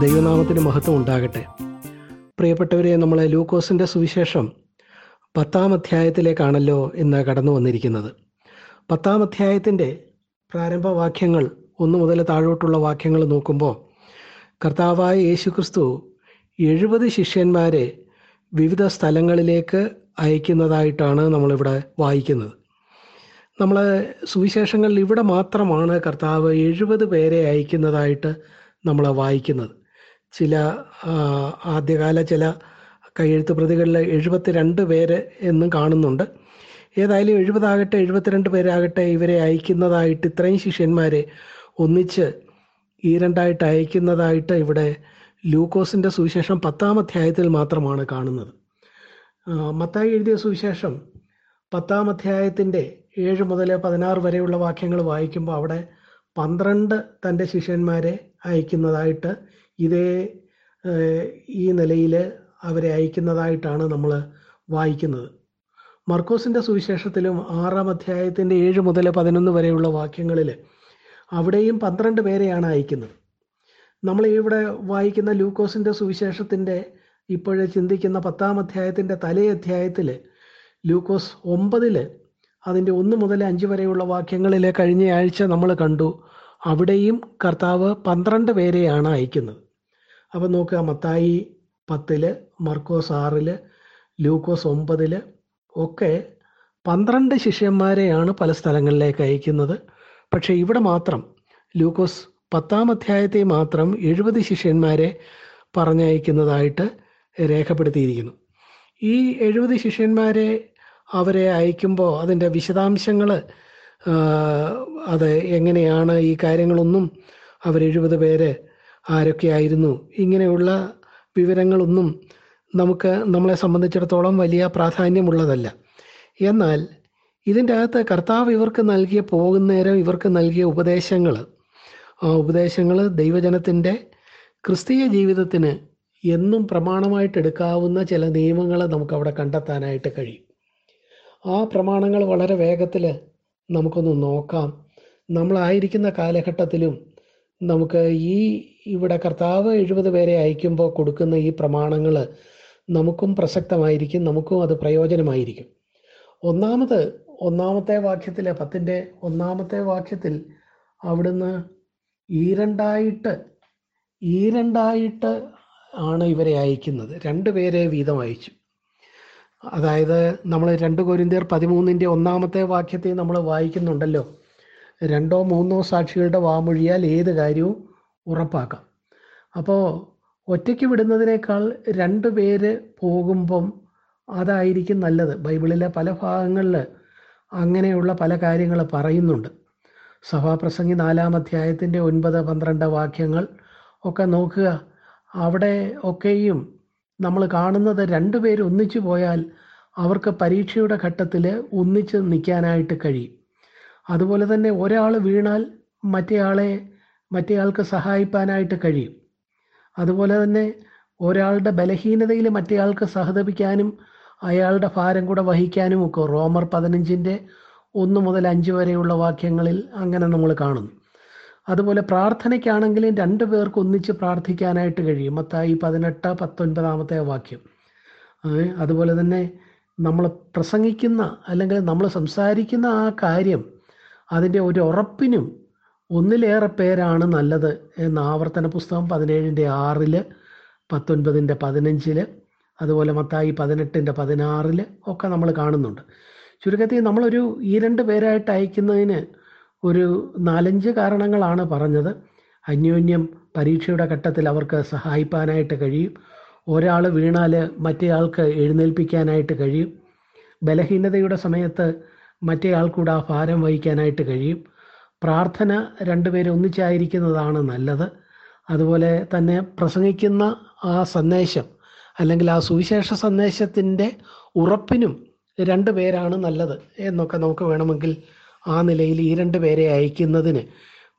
ദൈവനാമത്തിന് മഹത്വം ഉണ്ടാകട്ടെ. പ്രിയപ്പെട്ടവരെ നമ്മൾ ലൂക്കോസിന്റെ സുവിശേഷം പത്താം അധ്യായത്തിലേക്കാണല്ലോ ഇന്ന് കടന്നു വന്നിരിക്കുന്നത്. പത്താം അധ്യായത്തിന്റെ പ്രാരംഭവാക്യങ്ങൾ ഒന്ന് മുതൽ താഴോട്ടുള്ള വാക്യങ്ങൾ നോക്കുമ്പോൾ കർത്താവായ യേശുക്രിസ്തു എഴുപത് ശിഷ്യന്മാരെ വിവിധ സ്ഥലങ്ങളിലേക്ക് അയക്കുന്നതായിട്ടാണ് നമ്മളിവിടെ വായിക്കുന്നത്. നമ്മൾ സുവിശേഷങ്ങളിൽ ഇവിടെ മാത്രമാണ് കർത്താവ് എഴുപത് പേരെ അയക്കുന്നതായിട്ട് നമ്മൾ വായിക്കുന്നത്. ചില ആദ്യകാല ചില കയ്യെഴുത്ത് പ്രതികളിൽ എഴുപത്തിരണ്ട് പേര് എന്നും കാണുന്നുണ്ട്. ഏതായാലും എഴുപതാകട്ടെ എഴുപത്തിരണ്ട് പേരാകട്ടെ ഇവരെ അയക്കുന്നതായിട്ട് ഇത്രയും ശിഷ്യന്മാരെ ഒന്നിച്ച് ഈ രണ്ടായിട്ട് അയക്കുന്നതായിട്ട് ഇവിടെ ലൂക്കോസിന്റെ സുവിശേഷം പത്താം അധ്യായത്തിൽ മാത്രമാണ് കാണുന്നത്. മത്തായി എഴുതിയ സുവിശേഷം പത്താം അധ്യായത്തിന്റെ ഏഴ് മുതൽ പതിനാറ് വരെയുള്ള വാക്യങ്ങൾ വായിക്കുമ്പോൾ അവിടെ പന്ത്രണ്ട് തന്റെ ശിഷ്യന്മാരെ അയക്കുന്നതായിട്ട് ഇതേ ഈ നിലയിൽ അവരെ അയക്കുന്നതായിട്ടാണ് നമ്മൾ വായിക്കുന്നത്. മർക്കോസിന്റെ സുവിശേഷത്തിലും ആറാം അധ്യായത്തിന്റെ ഏഴ് മുതൽ പതിനൊന്ന് വരെയുള്ള വാക്യങ്ങളിൽ അവിടെയും പന്ത്രണ്ട് പേരെയാണ് അയക്കുന്നത്. നമ്മൾ ഇവിടെ വായിക്കുന്ന ലൂക്കോസിന്റെ സുവിശേഷത്തിന്റെ ഇപ്പോഴേ ചിന്തിക്കുന്ന പത്താം അധ്യായത്തിന്റെ തലേ അധ്യായത്തിൽ ലൂക്കോസ് ഒമ്പതിൽ അതിന്റെ ഒന്ന് മുതൽ അഞ്ച് വരെയുള്ള വാക്യങ്ങളിലെ കഴിഞ്ഞ ആഴ്ച നമ്മൾ കണ്ടു. അവിടെയും കർത്താവ് പന്ത്രണ്ട് പേരെയാണ് അയക്കുന്നത്. അപ്പം നോക്കുക മത്തായി പത്തിൽ മർക്കോസ് ആറിൽ ലൂക്കോസ് ഒമ്പതിൽ ഒക്കെ പന്ത്രണ്ട് ശിഷ്യന്മാരെയാണ് പല സ്ഥലങ്ങളിലേക്ക് അയക്കുന്നത്. പക്ഷേ ഇവിടെ മാത്രം ലൂക്കോസ് പത്താം അധ്യായത്തെ മാത്രം എഴുപത് ശിഷ്യന്മാരെ പറഞ്ഞയക്കുന്നതായിട്ട് രേഖപ്പെടുത്തിയിരിക്കുന്നു. ഈ എഴുപത് ശിഷ്യന്മാരെ അവരെ അയക്കുമ്പോൾ അതിന്റെ വിശദാംശങ്ങൾ അത് എങ്ങനെയാണ് ഈ കാര്യങ്ങളൊന്നും അവർ എഴുപത് പേര് ആരൊക്കെയായിരുന്നു ഇങ്ങനെയുള്ള വിവരങ്ങളൊന്നും നമുക്ക് നമ്മളെ സംബന്ധിച്ചിടത്തോളം വലിയ പ്രാധാന്യമുള്ളതല്ല. എന്നാൽ ഇതിന്റെ അകത്ത് കർത്താവ് ഇവർക്ക് നൽകിയ പോകുന്നേരം ഇവർക്ക് നൽകിയ ഉപദേശങ്ങൾ ആ ഉപദേശങ്ങൾ ദൈവജനത്തിന്റെ ക്രിസ്തീയ ജീവിതത്തിന് എന്നും പ്രമാണമായിട്ട് എടുക്കാവുന്ന ചില നിയമങ്ങൾ നമുക്കവിടെ കണ്ടെത്താനായിട്ട് കഴിയും. ആ പ്രമാണങ്ങൾ വളരെ വേഗത്തിൽ നമുക്കൊന്ന് നോക്കാം. നമ്മളായിരിക്കുന്ന കാലഘട്ടത്തിലും നമുക്ക് ഈ ഇവിടെ കർത്താവ് എഴുപത് പേരെ അയക്കുമ്പോൾ കൊടുക്കുന്ന ഈ പ്രമാണങ്ങൾ നമുക്കും പ്രസക്തമായിരിക്കും നമുക്കും അത് പ്രയോജനമായിരിക്കും. ഒന്നാമത് ഒന്നാമത്തെ വാക്യത്തിലെ പത്തിന്റെ ഒന്നാമത്തെ വാക്യത്തിൽ അവിടുന്ന് ഈരണ്ടായിട്ട് ഈരണ്ടായിട്ട് ആണ് ഇവരെ അയക്കുന്നത്. രണ്ട് പേരെ വീതം അയച്ചു. അതായത് നമ്മൾ രണ്ട് കോരിന്തിയർ പതിമൂന്നിന്റെ ഒന്നാമത്തെ വാക്യത്തെ നമ്മൾ വായിക്കുന്നുണ്ടല്ലോ. രണ്ടോ മൂന്നോ സാക്ഷികളുടെ വാമൊഴിയാൽ ഏത് കാര്യവും ഉറപ്പാക്കാം. അപ്പോൾ ഒറ്റയ്ക്ക് വിടുന്നതിനേക്കാൾ രണ്ട് പേര് പോകുമ്പം അതായിരിക്കും നല്ലത്. ബൈബിളിലെ പല ഭാഗങ്ങളിൽ അങ്ങനെയുള്ള പല കാര്യങ്ങൾ പറയുന്നുണ്ട്. സഭാപ്രസംഗി നാലാം അധ്യായത്തിന്റെ ഒൻപത് പന്ത്രണ്ട് വാക്യങ്ങൾ ഒക്കെ നോക്കുക. അവിടെ ഒക്കെയും നമ്മൾ കാണുന്നത് രണ്ടുപേർ ഒന്നിച്ചു പോയാൽ അവർക്ക് പരീക്ഷയുടെ ഘട്ടത്തിൽ ഒന്നിച്ച് നിൽക്കാനായിട്ട് കഴിയും. അതുപോലെ തന്നെ ഒരാൾ വീണാൽ മറ്റേയാളെ മറ്റേയാൾക്ക് സഹായിപ്പാനായിട്ട് കഴിയും. അതുപോലെ തന്നെ ഒരാളുടെ ബലഹീനതയിൽ മറ്റേയാൾക്ക് സഹതപിക്കാനും അയാളുടെ ഭാരം കൂടെ വഹിക്കാനും ഒക്കെ റോമർ പതിനഞ്ചിന്റെ ഒന്ന് മുതൽ അഞ്ച് വരെയുള്ള വാക്യങ്ങളിൽ അങ്ങനെ നമ്മൾ കാണുന്നു. അതുപോലെ പ്രാർത്ഥനയ്ക്കാണെങ്കിലും രണ്ടു പേർക്ക് ഒന്നിച്ച് പ്രാർത്ഥിക്കാനായിട്ട് കഴിയും. മത്തായി പതിനെട്ട് പത്തൊൻപതാമത്തെ വാക്യം. അതുപോലെ തന്നെ നമ്മൾ പ്രസംഗിക്കുന്ന അല്ലെങ്കിൽ നമ്മൾ സംസാരിക്കുന്ന ആ കാര്യം അതിന്റെ ഒരു ഉറപ്പിനും ഒന്നിലേറെ പേരാണ് നല്ലത് എന്ന് ആവർത്തന പുസ്തകം പതിനേഴിന്റെ ആറിൽ പത്തൊൻപതിന്റെ പതിനഞ്ചിൽ അതുപോലെ മത്തായി പതിനെട്ടിന്റെ പതിനാറിൽ ഒക്കെ നമ്മൾ കാണുന്നുണ്ട്. ചുരുക്കത്തിൽ നമ്മളൊരു ഈ രണ്ട് പേരായിട്ട് അയക്കുന്നതിന് ഒരു നാലഞ്ച് കാരണങ്ങളാണ് പറഞ്ഞത്. അന്യോന്യം പരീക്ഷയുടെ ഘട്ടത്തിൽ അവർക്ക് സഹായിപ്പാനായിട്ട് കഴിയും. ഒരാൾ വീണാൽ മറ്റേയാൾക്ക് എഴുന്നേൽപ്പിക്കാനായിട്ട് കഴിയും. ബലഹീനതയുടെ സമയത്ത് മറ്റേയാൾ കൂടെ ആ ഭാരം വഹിക്കാനായിട്ട് കഴിയും. പ്രാർത്ഥന രണ്ടുപേരും ഒന്നിച്ചായിരിക്കുന്നതാണ് നല്ലത്. അതുപോലെ തന്നെ പ്രസംഗിക്കുന്ന ആ സന്ദേശം അല്ലെങ്കിൽ ആ സുവിശേഷ സന്ദേശത്തിന്റെ ഉറപ്പിനും രണ്ടു പേരാണ് നല്ലത് എന്നൊക്കെ നമുക്ക് വേണമെങ്കിൽ ആ നിലയിൽ ഈ രണ്ട് പേരെ അയക്കുന്നതിന്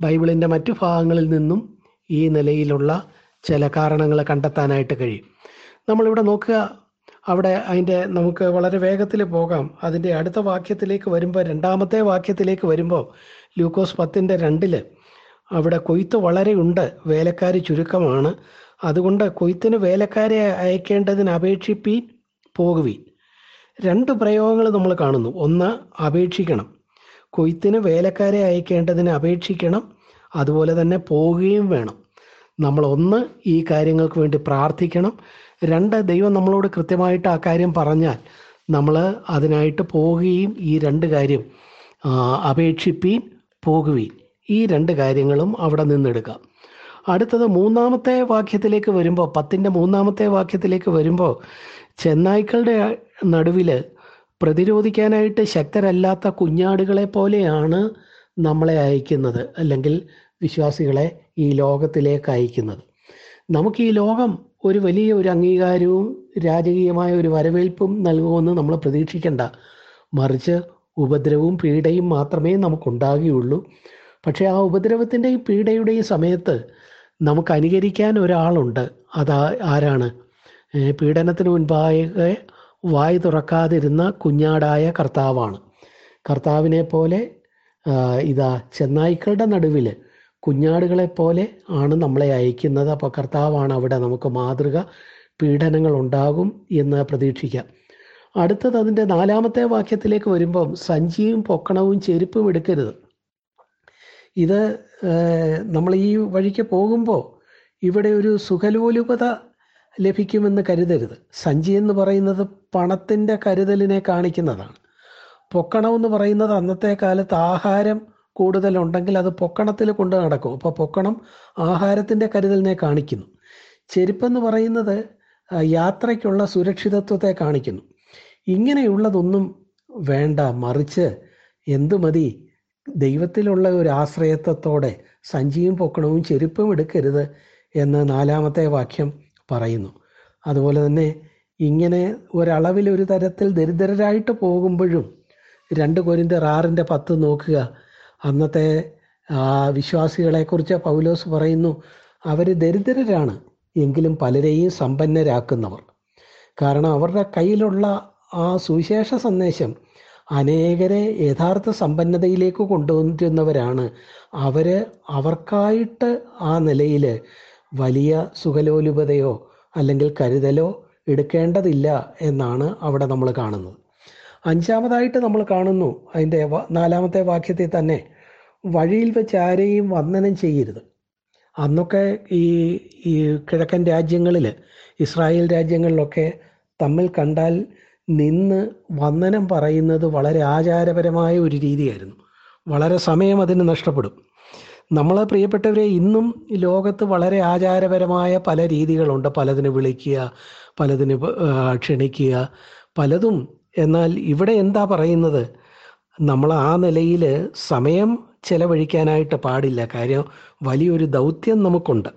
ബൈബിളിന്റെ മറ്റു ഭാഗങ്ങളിൽ നിന്നും ഈ നിലയിലുള്ള ചില കാരണങ്ങൾ കണ്ടെത്താനായിട്ട് കഴിയും. നമ്മളിവിടെ നോക്കുക അവിടെ അതിന്റെ നമുക്ക് വളരെ വേഗത്തിൽ പോകാം. അതിന്റെ അടുത്ത വാക്യത്തിലേക്ക് വരുമ്പോൾ രണ്ടാമത്തെ വാക്യത്തിലേക്ക് വരുമ്പോൾ ലൂക്കോസ് പത്തിന്റെ രണ്ടിൽ അവിടെ കൊയ്ത്ത് വളരെ ഉണ്ട് വേലക്കാർ ചുരുക്കമാണ്. അതുകൊണ്ട് കൊയ്ത്തിന് വേലക്കാരെ അയക്കേണ്ടതിന് അപേക്ഷിപ്പീൻ പോകുവീൻ. രണ്ട് പ്രയോഗങ്ങൾ നമ്മൾ കാണുന്നു. ഒന്ന് അപേക്ഷിക്കണം. കൊയ്ത്തിന് വേലക്കാരെ അയക്കേണ്ടതിന് അപേക്ഷിക്കണം അതുപോലെ തന്നെ പോവുകയും വേണം. നമ്മൾ ഒന്ന് ഈ കാര്യങ്ങൾക്ക് വേണ്ടി പ്രാർത്ഥിക്കണം. രണ്ട് ദൈവം നമ്മളോട് കൃത്യമായിട്ട് ആ കാര്യം പറഞ്ഞാൽ നമ്മൾ അതിനായിട്ട് പോവുകയും ഈ രണ്ട് കാര്യം അപേക്ഷിപ്പീൻ പോകുവീൻ. ഈ രണ്ട് കാര്യങ്ങളും അവിടെ നിന്നെടുക്കാം. അടുത്തത് മൂന്നാമത്തെ വാക്യത്തിലേക്ക് വരുമ്പോൾ പത്തിന്റെ മൂന്നാമത്തെ വാക്യത്തിലേക്ക് വരുമ്പോൾ ചെന്നായ്ക്കളുടെ നടുവിൽ പ്രതിരോധിക്കാനായിട്ട് ശക്തരല്ലാത്ത കുഞ്ഞാടുകളെ പോലെയാണ് നമ്മളെ അയക്കുന്നത് അല്ലെങ്കിൽ വിശ്വാസികളെ ഈ ലോകത്തിലേക്ക് അയക്കുന്നത്. നമുക്ക് ഈ ലോകം ഒരു വലിയ ഒരു അംഗീകാരവും രാജകീയമായ ഒരു വരവേൽപ്പും നൽകുമെന്ന് നമ്മൾ പ്രതീക്ഷിക്കേണ്ട. മറിച്ച് ഉപദ്രവവും പീഡയും മാത്രമേ നമുക്കുണ്ടാകുകയുള്ളൂ. പക്ഷേ ആ ഉപദ്രവത്തിന്റെയും പീഡയുടെയും സമയത്ത് നമുക്ക് അനുകരിക്കാൻ ഒരാളുണ്ട്. അതാ ആരാണ്? പീഡനത്തിന് മുൻപാകെ വായി തുറക്കാതിരുന്ന കുഞ്ഞാടായ കർത്താവാണ്. കർത്താവിനെ പോലെ ഇതാ ചെന്നായ്ക്കളുടെ നടുവിൽ കുഞ്ഞാടുകളെ പോലെ ആണ് നമ്മളെ അയക്കുന്നത്. അപ്പോൾ കർത്താവാണ് അവിടെ നമുക്ക് മാതൃക പീഡനങ്ങൾ ഉണ്ടാകും എന്ന് പ്രതീക്ഷിക്കാം. അടുത്തത് അതിന്റെ നാലാമത്തെ വാക്യത്തിലേക്ക് വരുമ്പം സഞ്ചിയും പൊക്കണവും ചെരുപ്പും എടുക്കരുത്. ഇത് നമ്മൾ ഈ വഴിക്ക് പോകുമ്പോൾ ഇവിടെ ഒരു സുഖലോലുപത ലഭിക്കുമെന്ന് കരുതരുത്. സഞ്ചി എന്ന് പറയുന്നത് പണത്തിന്റെ കരുതലിനെ കാണിക്കുന്നതാണ്. പൊക്കണമെന്ന് പറയുന്നത് അന്നത്തെ കാലത്ത് ആഹാരം കൂടുതലുണ്ടെങ്കിൽ അത് പൊക്കണത്തിൽ കൊണ്ട് നടക്കും. അപ്പോൾ പൊക്കണം ആഹാരത്തിന്റെ കരുതലിനെ കാണിക്കുന്നു. ചെരുപ്പെന്ന് പറയുന്നത് യാത്രയ്ക്കുള്ള സുരക്ഷിതത്വത്തെ കാണിക്കുന്നു. ഇങ്ങനെയുള്ളതൊന്നും വേണ്ട മറിച്ച് എന്തു മതി? ദൈവത്തിലുള്ള ഒരു ആശ്രയത്വത്തോടെ സഞ്ചിയും പൊക്കണവും ചെരുപ്പും എടുക്കരുത് എന്ന് നാലാമത്തെ വാക്യം പറയുന്നു. അതുപോലെ തന്നെ ഇങ്ങനെ ഒരളവിൽ ഒരു തരത്തിൽ ദരിദ്രരായിട്ട് പോകുമ്പോഴും രണ്ട് കൊരിന്ത ആറിന്റെ പത്ത് നോക്കുക. അന്നത്തെ ആ, വിശ്വാസികളെക്കുറിച്ച് പൗലോസ് പറയുന്നു അവർ ദരിദ്രരാണ് എങ്കിലും പലരെയും സമ്പന്നരാക്കുന്നവർ. കാരണം അവരുടെ കയ്യിലുള്ള ആ സുവിശേഷ സന്ദേശം അനേകരെ യഥാർത്ഥ സമ്പന്നതയിലേക്ക് കൊണ്ടുവന്നിരുന്നവരാണ്. അവർ അവർക്കായിട്ട് ആ നിലയിൽ വലിയ സുഖലോലുപതയോ അല്ലെങ്കിൽ കരുതലോ എടുക്കേണ്ടതില്ല എന്നാണ് അവിടെ നമ്മൾ കാണുന്നത്. അഞ്ചാമതായിട്ട് നമ്മൾ കാണുന്നു അതിന്റെ നാലാമത്തെ വാക്യത്തിൽ തന്നെ വഴിയിൽ വെച്ച് ആരെയും വന്ദനം ചെയ്യരുത്. അന്നൊക്കെ ഈ ഈ കിഴക്കൻ രാജ്യങ്ങളിൽ ഇസ്രായേൽ രാജ്യങ്ങളിലൊക്കെ തമ്മിൽ കണ്ടാൽ നിന്ന് വന്ദനം പറയുന്നത് വളരെ ആചാരപരമായ ഒരു രീതിയായിരുന്നു. വളരെ സമയം അതിന് നഷ്ടപ്പെടും. നമ്മൾ പ്രിയപ്പെട്ടവരെ ഇന്നും ലോകത്ത് വളരെ ആചാരപരമായ പല രീതികളുണ്ട്. പലതിന് വിളിക്കുക പലതിന് ക്ഷണിക്കുക പലതും. എന്നാൽ ഇവിടെ എന്താ പറയുന്നത്? നമ്മൾ ആ നിലയിൽ സമയം ചെലവഴിക്കാനായിട്ട് പാടില്ല. കാര്യം വലിയൊരു ദൗത്യം നമുക്കുണ്ട്.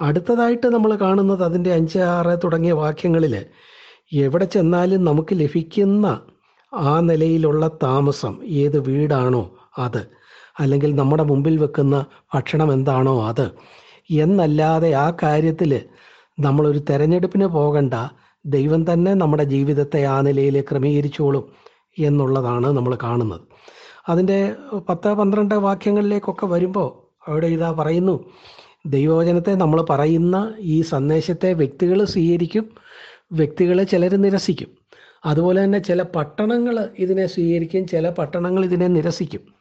അടുത്തതായിട്ട് നമ്മൾ കാണുന്നത് അതിന്റെ അഞ്ച് ആറ് തുടങ്ങിയ വാക്യങ്ങളിൽ എവിടെ ചെന്നാലും നമുക്ക് ലഭിക്കുന്ന ആ നിലയിലുള്ള താമസം ഏത് വീടാണോ അത്. അല്ലെങ്കിൽ നമ്മുടെ മുമ്പിൽ വെക്കുന്ന ഭക്ഷണം എന്താണോ അത്. എന്നല്ലാതെ ആ കാര്യത്തിൽ നമ്മളൊരു തെരഞ്ഞെടുപ്പിന് പോകണ്ട. ദൈവം തന്നെ നമ്മുടെ ജീവിതത്തെ ആ നിലയിൽ ക്രമീകരിച്ചോളും എന്നുള്ളതാണ് നമ്മൾ കാണുന്നത്. അതിന്റെ പത്ത് പന്ത്രണ്ട് വാക്യങ്ങളിലേക്കൊക്കെ വരുമ്പോൾ അവിടെ ഇതാ പറയുന്നു. ദൈവവചനത്തെ നമ്മൾ പറയുന്ന ഈ സന്ദേശത്തെ വ്യക്തികൾ സ്വീകരിക്കും വ്യക്തികളെ ചിലർ നിരസിക്കും. അതുപോലെ തന്നെ ചില പട്ടണങ്ങൾ ഇതിനെ സ്വീകരിക്കും ചില പട്ടണങ്ങൾ ഇതിനെ നിരസിക്കും.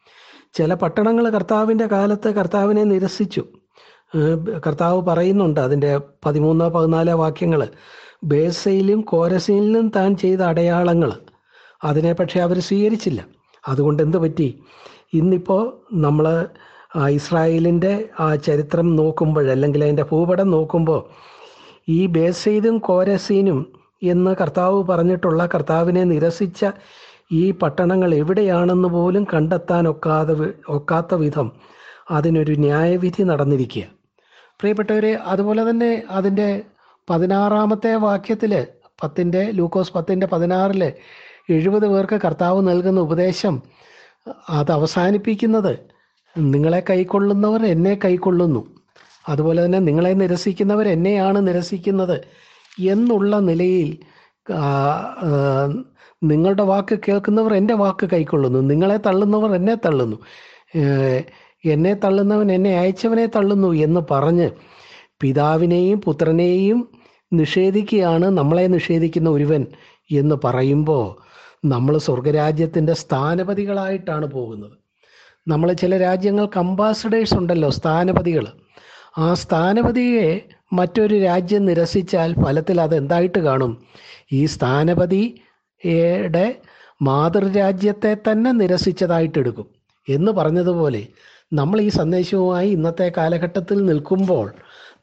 ചില പട്ടണങ്ങൾ കർത്താവിന്റെ കാലത്ത് കർത്താവിനെ നിരസിച്ചു. കർത്താവ് പറയുന്നുണ്ട് അതിന്റെ പതിമൂന്നോ പതിനാലോ വാക്യങ്ങൾ. ബേസയിലും കോരസയിലും താൻ ചെയ്ത അടയാളങ്ങൾ. അതിനെ പക്ഷേ അവർ സ്വീകരിച്ചില്ല. അതുകൊണ്ട് എന്ത് പറ്റി? ഇന്നിപ്പോൾ നമ്മൾ ഇസ്രായേലിന്റെ ആ ചരിത്രം നോക്കുമ്പോൾ അല്ലെങ്കിൽ അതിന്റെ ഭൂപടം നോക്കുമ്പോൾ ഈ ബേസയിലും കോരസീനും എന്ന് കർത്താവ് പറഞ്ഞിട്ടുള്ള കർത്താവിനെ നിരസിച്ച ഈ പട്ടണങ്ങൾ എവിടെയാണെന്ന് പോലും കണ്ടെത്താൻ ഒക്കാതെ ഒക്കാത്ത വിധം അതിനൊരു ന്യായവിധി നടന്നിരിക്കുക. പ്രിയപ്പെട്ടവരെ അതുപോലെ തന്നെ അതിന്റെ പതിനാറാമത്തെ വാക്യത്തിൽ പത്തിന്റെ ലൂക്കോസ് പത്തിന്റെ പതിനാറിൽ എഴുപത് പേർക്ക് കർത്താവ് നൽകുന്ന ഉപദേശം അത് അവസാനിപ്പിക്കുന്നത് നിങ്ങളെ കൈക്കൊള്ളുന്നവർ എന്നെ കൈക്കൊള്ളുന്നു. അതുപോലെ തന്നെ നിങ്ങളെ നിരസിക്കുന്നവർ എന്നെയാണ് നിരസിക്കുന്നത് എന്നുള്ള നിലയിൽ നിങ്ങളുടെ വാക്ക് കേൾക്കുന്നവർ എന്റെ വാക്ക് കൈക്കൊള്ളുന്നു. നിങ്ങളെ തള്ളുന്നവർ എന്നെ തള്ളുന്നു. എന്നെ തള്ളുന്നവൻ എന്നെ അയച്ചവനെ തള്ളുന്നു എന്ന് പറഞ്ഞ് പിതാവിനെയും പുത്രനെയും നിഷേധിക്കുകയാണ് നമ്മളെ നിഷേധിക്കുന്ന ഒരുവൻ എന്ന് പറയുമ്പോൾ നമ്മൾ സ്വർഗരാജ്യത്തിന്റെ സ്ഥാനപതികളായിട്ടാണ് പോകുന്നത്. നമ്മൾ ചില രാജ്യങ്ങൾക്ക് അംബാസഡേഴ്സ് ഉണ്ടല്ലോ സ്ഥാനപതികൾ. ആ സ്ഥാനപതിയെ മറ്റൊരു രാജ്യം നിരസിച്ചാൽ ഫലത്തിൽ അതെന്തായിട്ട് കാണും? ഈ സ്ഥാനപതിയുടെ മാതൃരാജ്യത്തെ തന്നെ നിരസിച്ചതായിട്ടെടുക്കും. എന്ന് പറഞ്ഞതുപോലെ നമ്മൾ ഈ സന്ദേശവുമായി ഇന്നത്തെ കാലഘട്ടത്തിൽ നിൽക്കുമ്പോൾ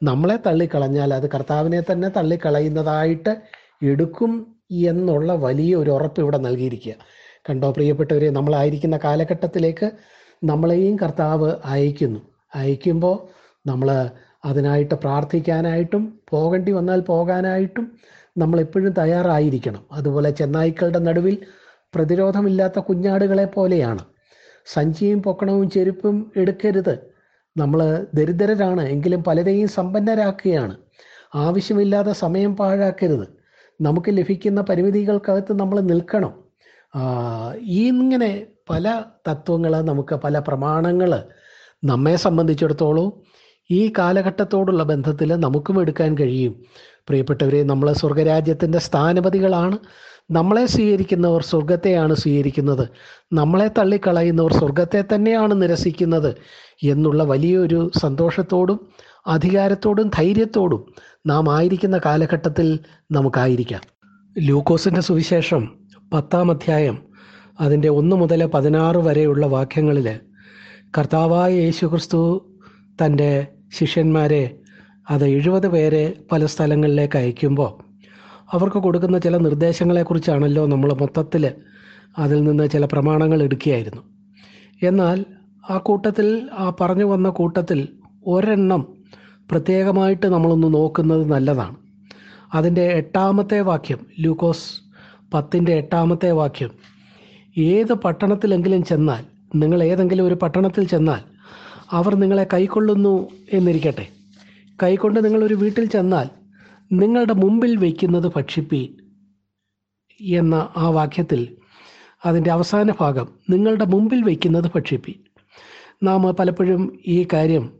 നമ്മളെ തള്ളിക്കളഞ്ഞാൽ അത് കർത്താവിനെ തന്നെ തള്ളിക്കളയുന്നതായിട്ട് എടുക്കും എന്നുള്ള വലിയ ഒരു ഉറപ്പ് ഇവിടെ നൽകിയിരിക്കുക. കണ്ടോ പ്രിയപ്പെട്ടവരെ നമ്മളായിരിക്കുന്ന കാലഘട്ടത്തിലേക്ക് നമ്മളെയും കർത്താവ് അയക്കുന്നു. അയക്കുമ്പോൾ നമ്മൾ അതിനായിട്ട് പ്രാർത്ഥിക്കാനായിട്ടും പോകേണ്ടി വന്നാൽ പോകാനായിട്ടും നമ്മൾ എപ്പോഴും തയ്യാറായിരിക്കണം. അതുപോലെ ചെന്നായ്ക്കളുടെ നടുവിൽ പ്രതിരോധമില്ലാത്ത കുഞ്ഞാടുകളെ പോലെയാണ്. സഞ്ചിയും പൊക്കണവും ചെരുപ്പും എടുക്കരുത്. നമ്മൾ ദരിദ്രരാണ് എങ്കിലും പലരെയും സമ്പന്നരാക്കുകയാണ്. ആവശ്യമില്ലാതെ സമയം പാഴാക്കരുത്. നമുക്ക് ലഭിക്കുന്ന പരിമിതികൾക്കകത്ത് നമ്മൾ നിൽക്കണം. ഇങ്ങനെ പല തത്വങ്ങൾ നമുക്ക് പല പ്രമാണങ്ങൾ നമ്മെ സംബന്ധിച്ചിടത്തോളം ഈ കാലഘട്ടത്തോടുള്ള ബന്ധത്തിൽ നമുക്കും എടുക്കാൻ കഴിയും. പ്രിയപ്പെട്ടവരെ നമ്മളെ സ്വർഗരാജ്യത്തിന്റെ സ്ഥാനപതികളാണ്. നമ്മളെ സ്വീകരിക്കുന്നവർ സ്വർഗത്തെയാണ് സ്വീകരിക്കുന്നത്. നമ്മളെ തള്ളിക്കളയുന്നവർ സ്വർഗത്തെ തന്നെയാണ് നിരസിക്കുന്നത് എന്നുള്ള വലിയൊരു സന്തോഷത്തോടും അധികാരത്തോടും ധൈര്യത്തോടും നാം ആയിരിക്കുന്ന കാലഘട്ടത്തിൽ നമുക്കായിരിക്കാം. ലൂക്കോസിന്റെ സുവിശേഷം പത്താം അധ്യായം അതിന്റെ ഒന്ന് മുതൽ പതിനാറ് വരെയുള്ള വാക്യങ്ങളിൽ കർത്താവായ യേശുക്രിസ്തു തന്റെ ശിഷ്യന്മാരെ അത് എഴുപത് പേരെ പല സ്ഥലങ്ങളിലേക്ക് അയക്കുമ്പോൾ അവർക്ക് കൊടുക്കുന്ന ചില നിർദ്ദേശങ്ങളെക്കുറിച്ചാണല്ലോ നമ്മൾ മൊത്തത്തിൽ അതിൽ നിന്ന് ചില പ്രമാണങ്ങൾ എടുക്കുകയായിരുന്നു. എന്നാൽ ആ കൂട്ടത്തിൽ ആ പറഞ്ഞു വന്ന കൂട്ടത്തിൽ ഒരെണ്ണം പ്രത്യേകമായിട്ട് നമ്മളൊന്ന് നോക്കുന്നത് നല്ലതാണ്. അതിന്റെ എട്ടാമത്തെ വാക്യം ലൂക്കോസ് പത്തിന്റെ എട്ടാമത്തെ വാക്യം ഏത് പട്ടണത്തിലെങ്കിലും ചെന്നാൽ നിങ്ങൾ ഏതെങ്കിലും ഒരു പട്ടണത്തിൽ ചെന്നാൽ അവർ നിങ്ങളെ കൈക്കൊള്ളുന്നു എന്നിരിക്കട്ടെ. കൈക്കൊണ്ട് നിങ്ങളൊരു വീട്ടിൽ ചെന്നാൽ നിങ്ങളുടെ മുമ്പിൽ വയ്ക്കുന്നത് ഭക്ഷിപ്പീൻ എന്ന ആ വാക്യത്തിൽ അതിന്റെ അവസാന ഭാഗം നിങ്ങളുടെ മുമ്പിൽ വയ്ക്കുന്നത് ഭക്ഷിപ്പീൻ. നാം പലപ്പോഴും ഈ കാര്യം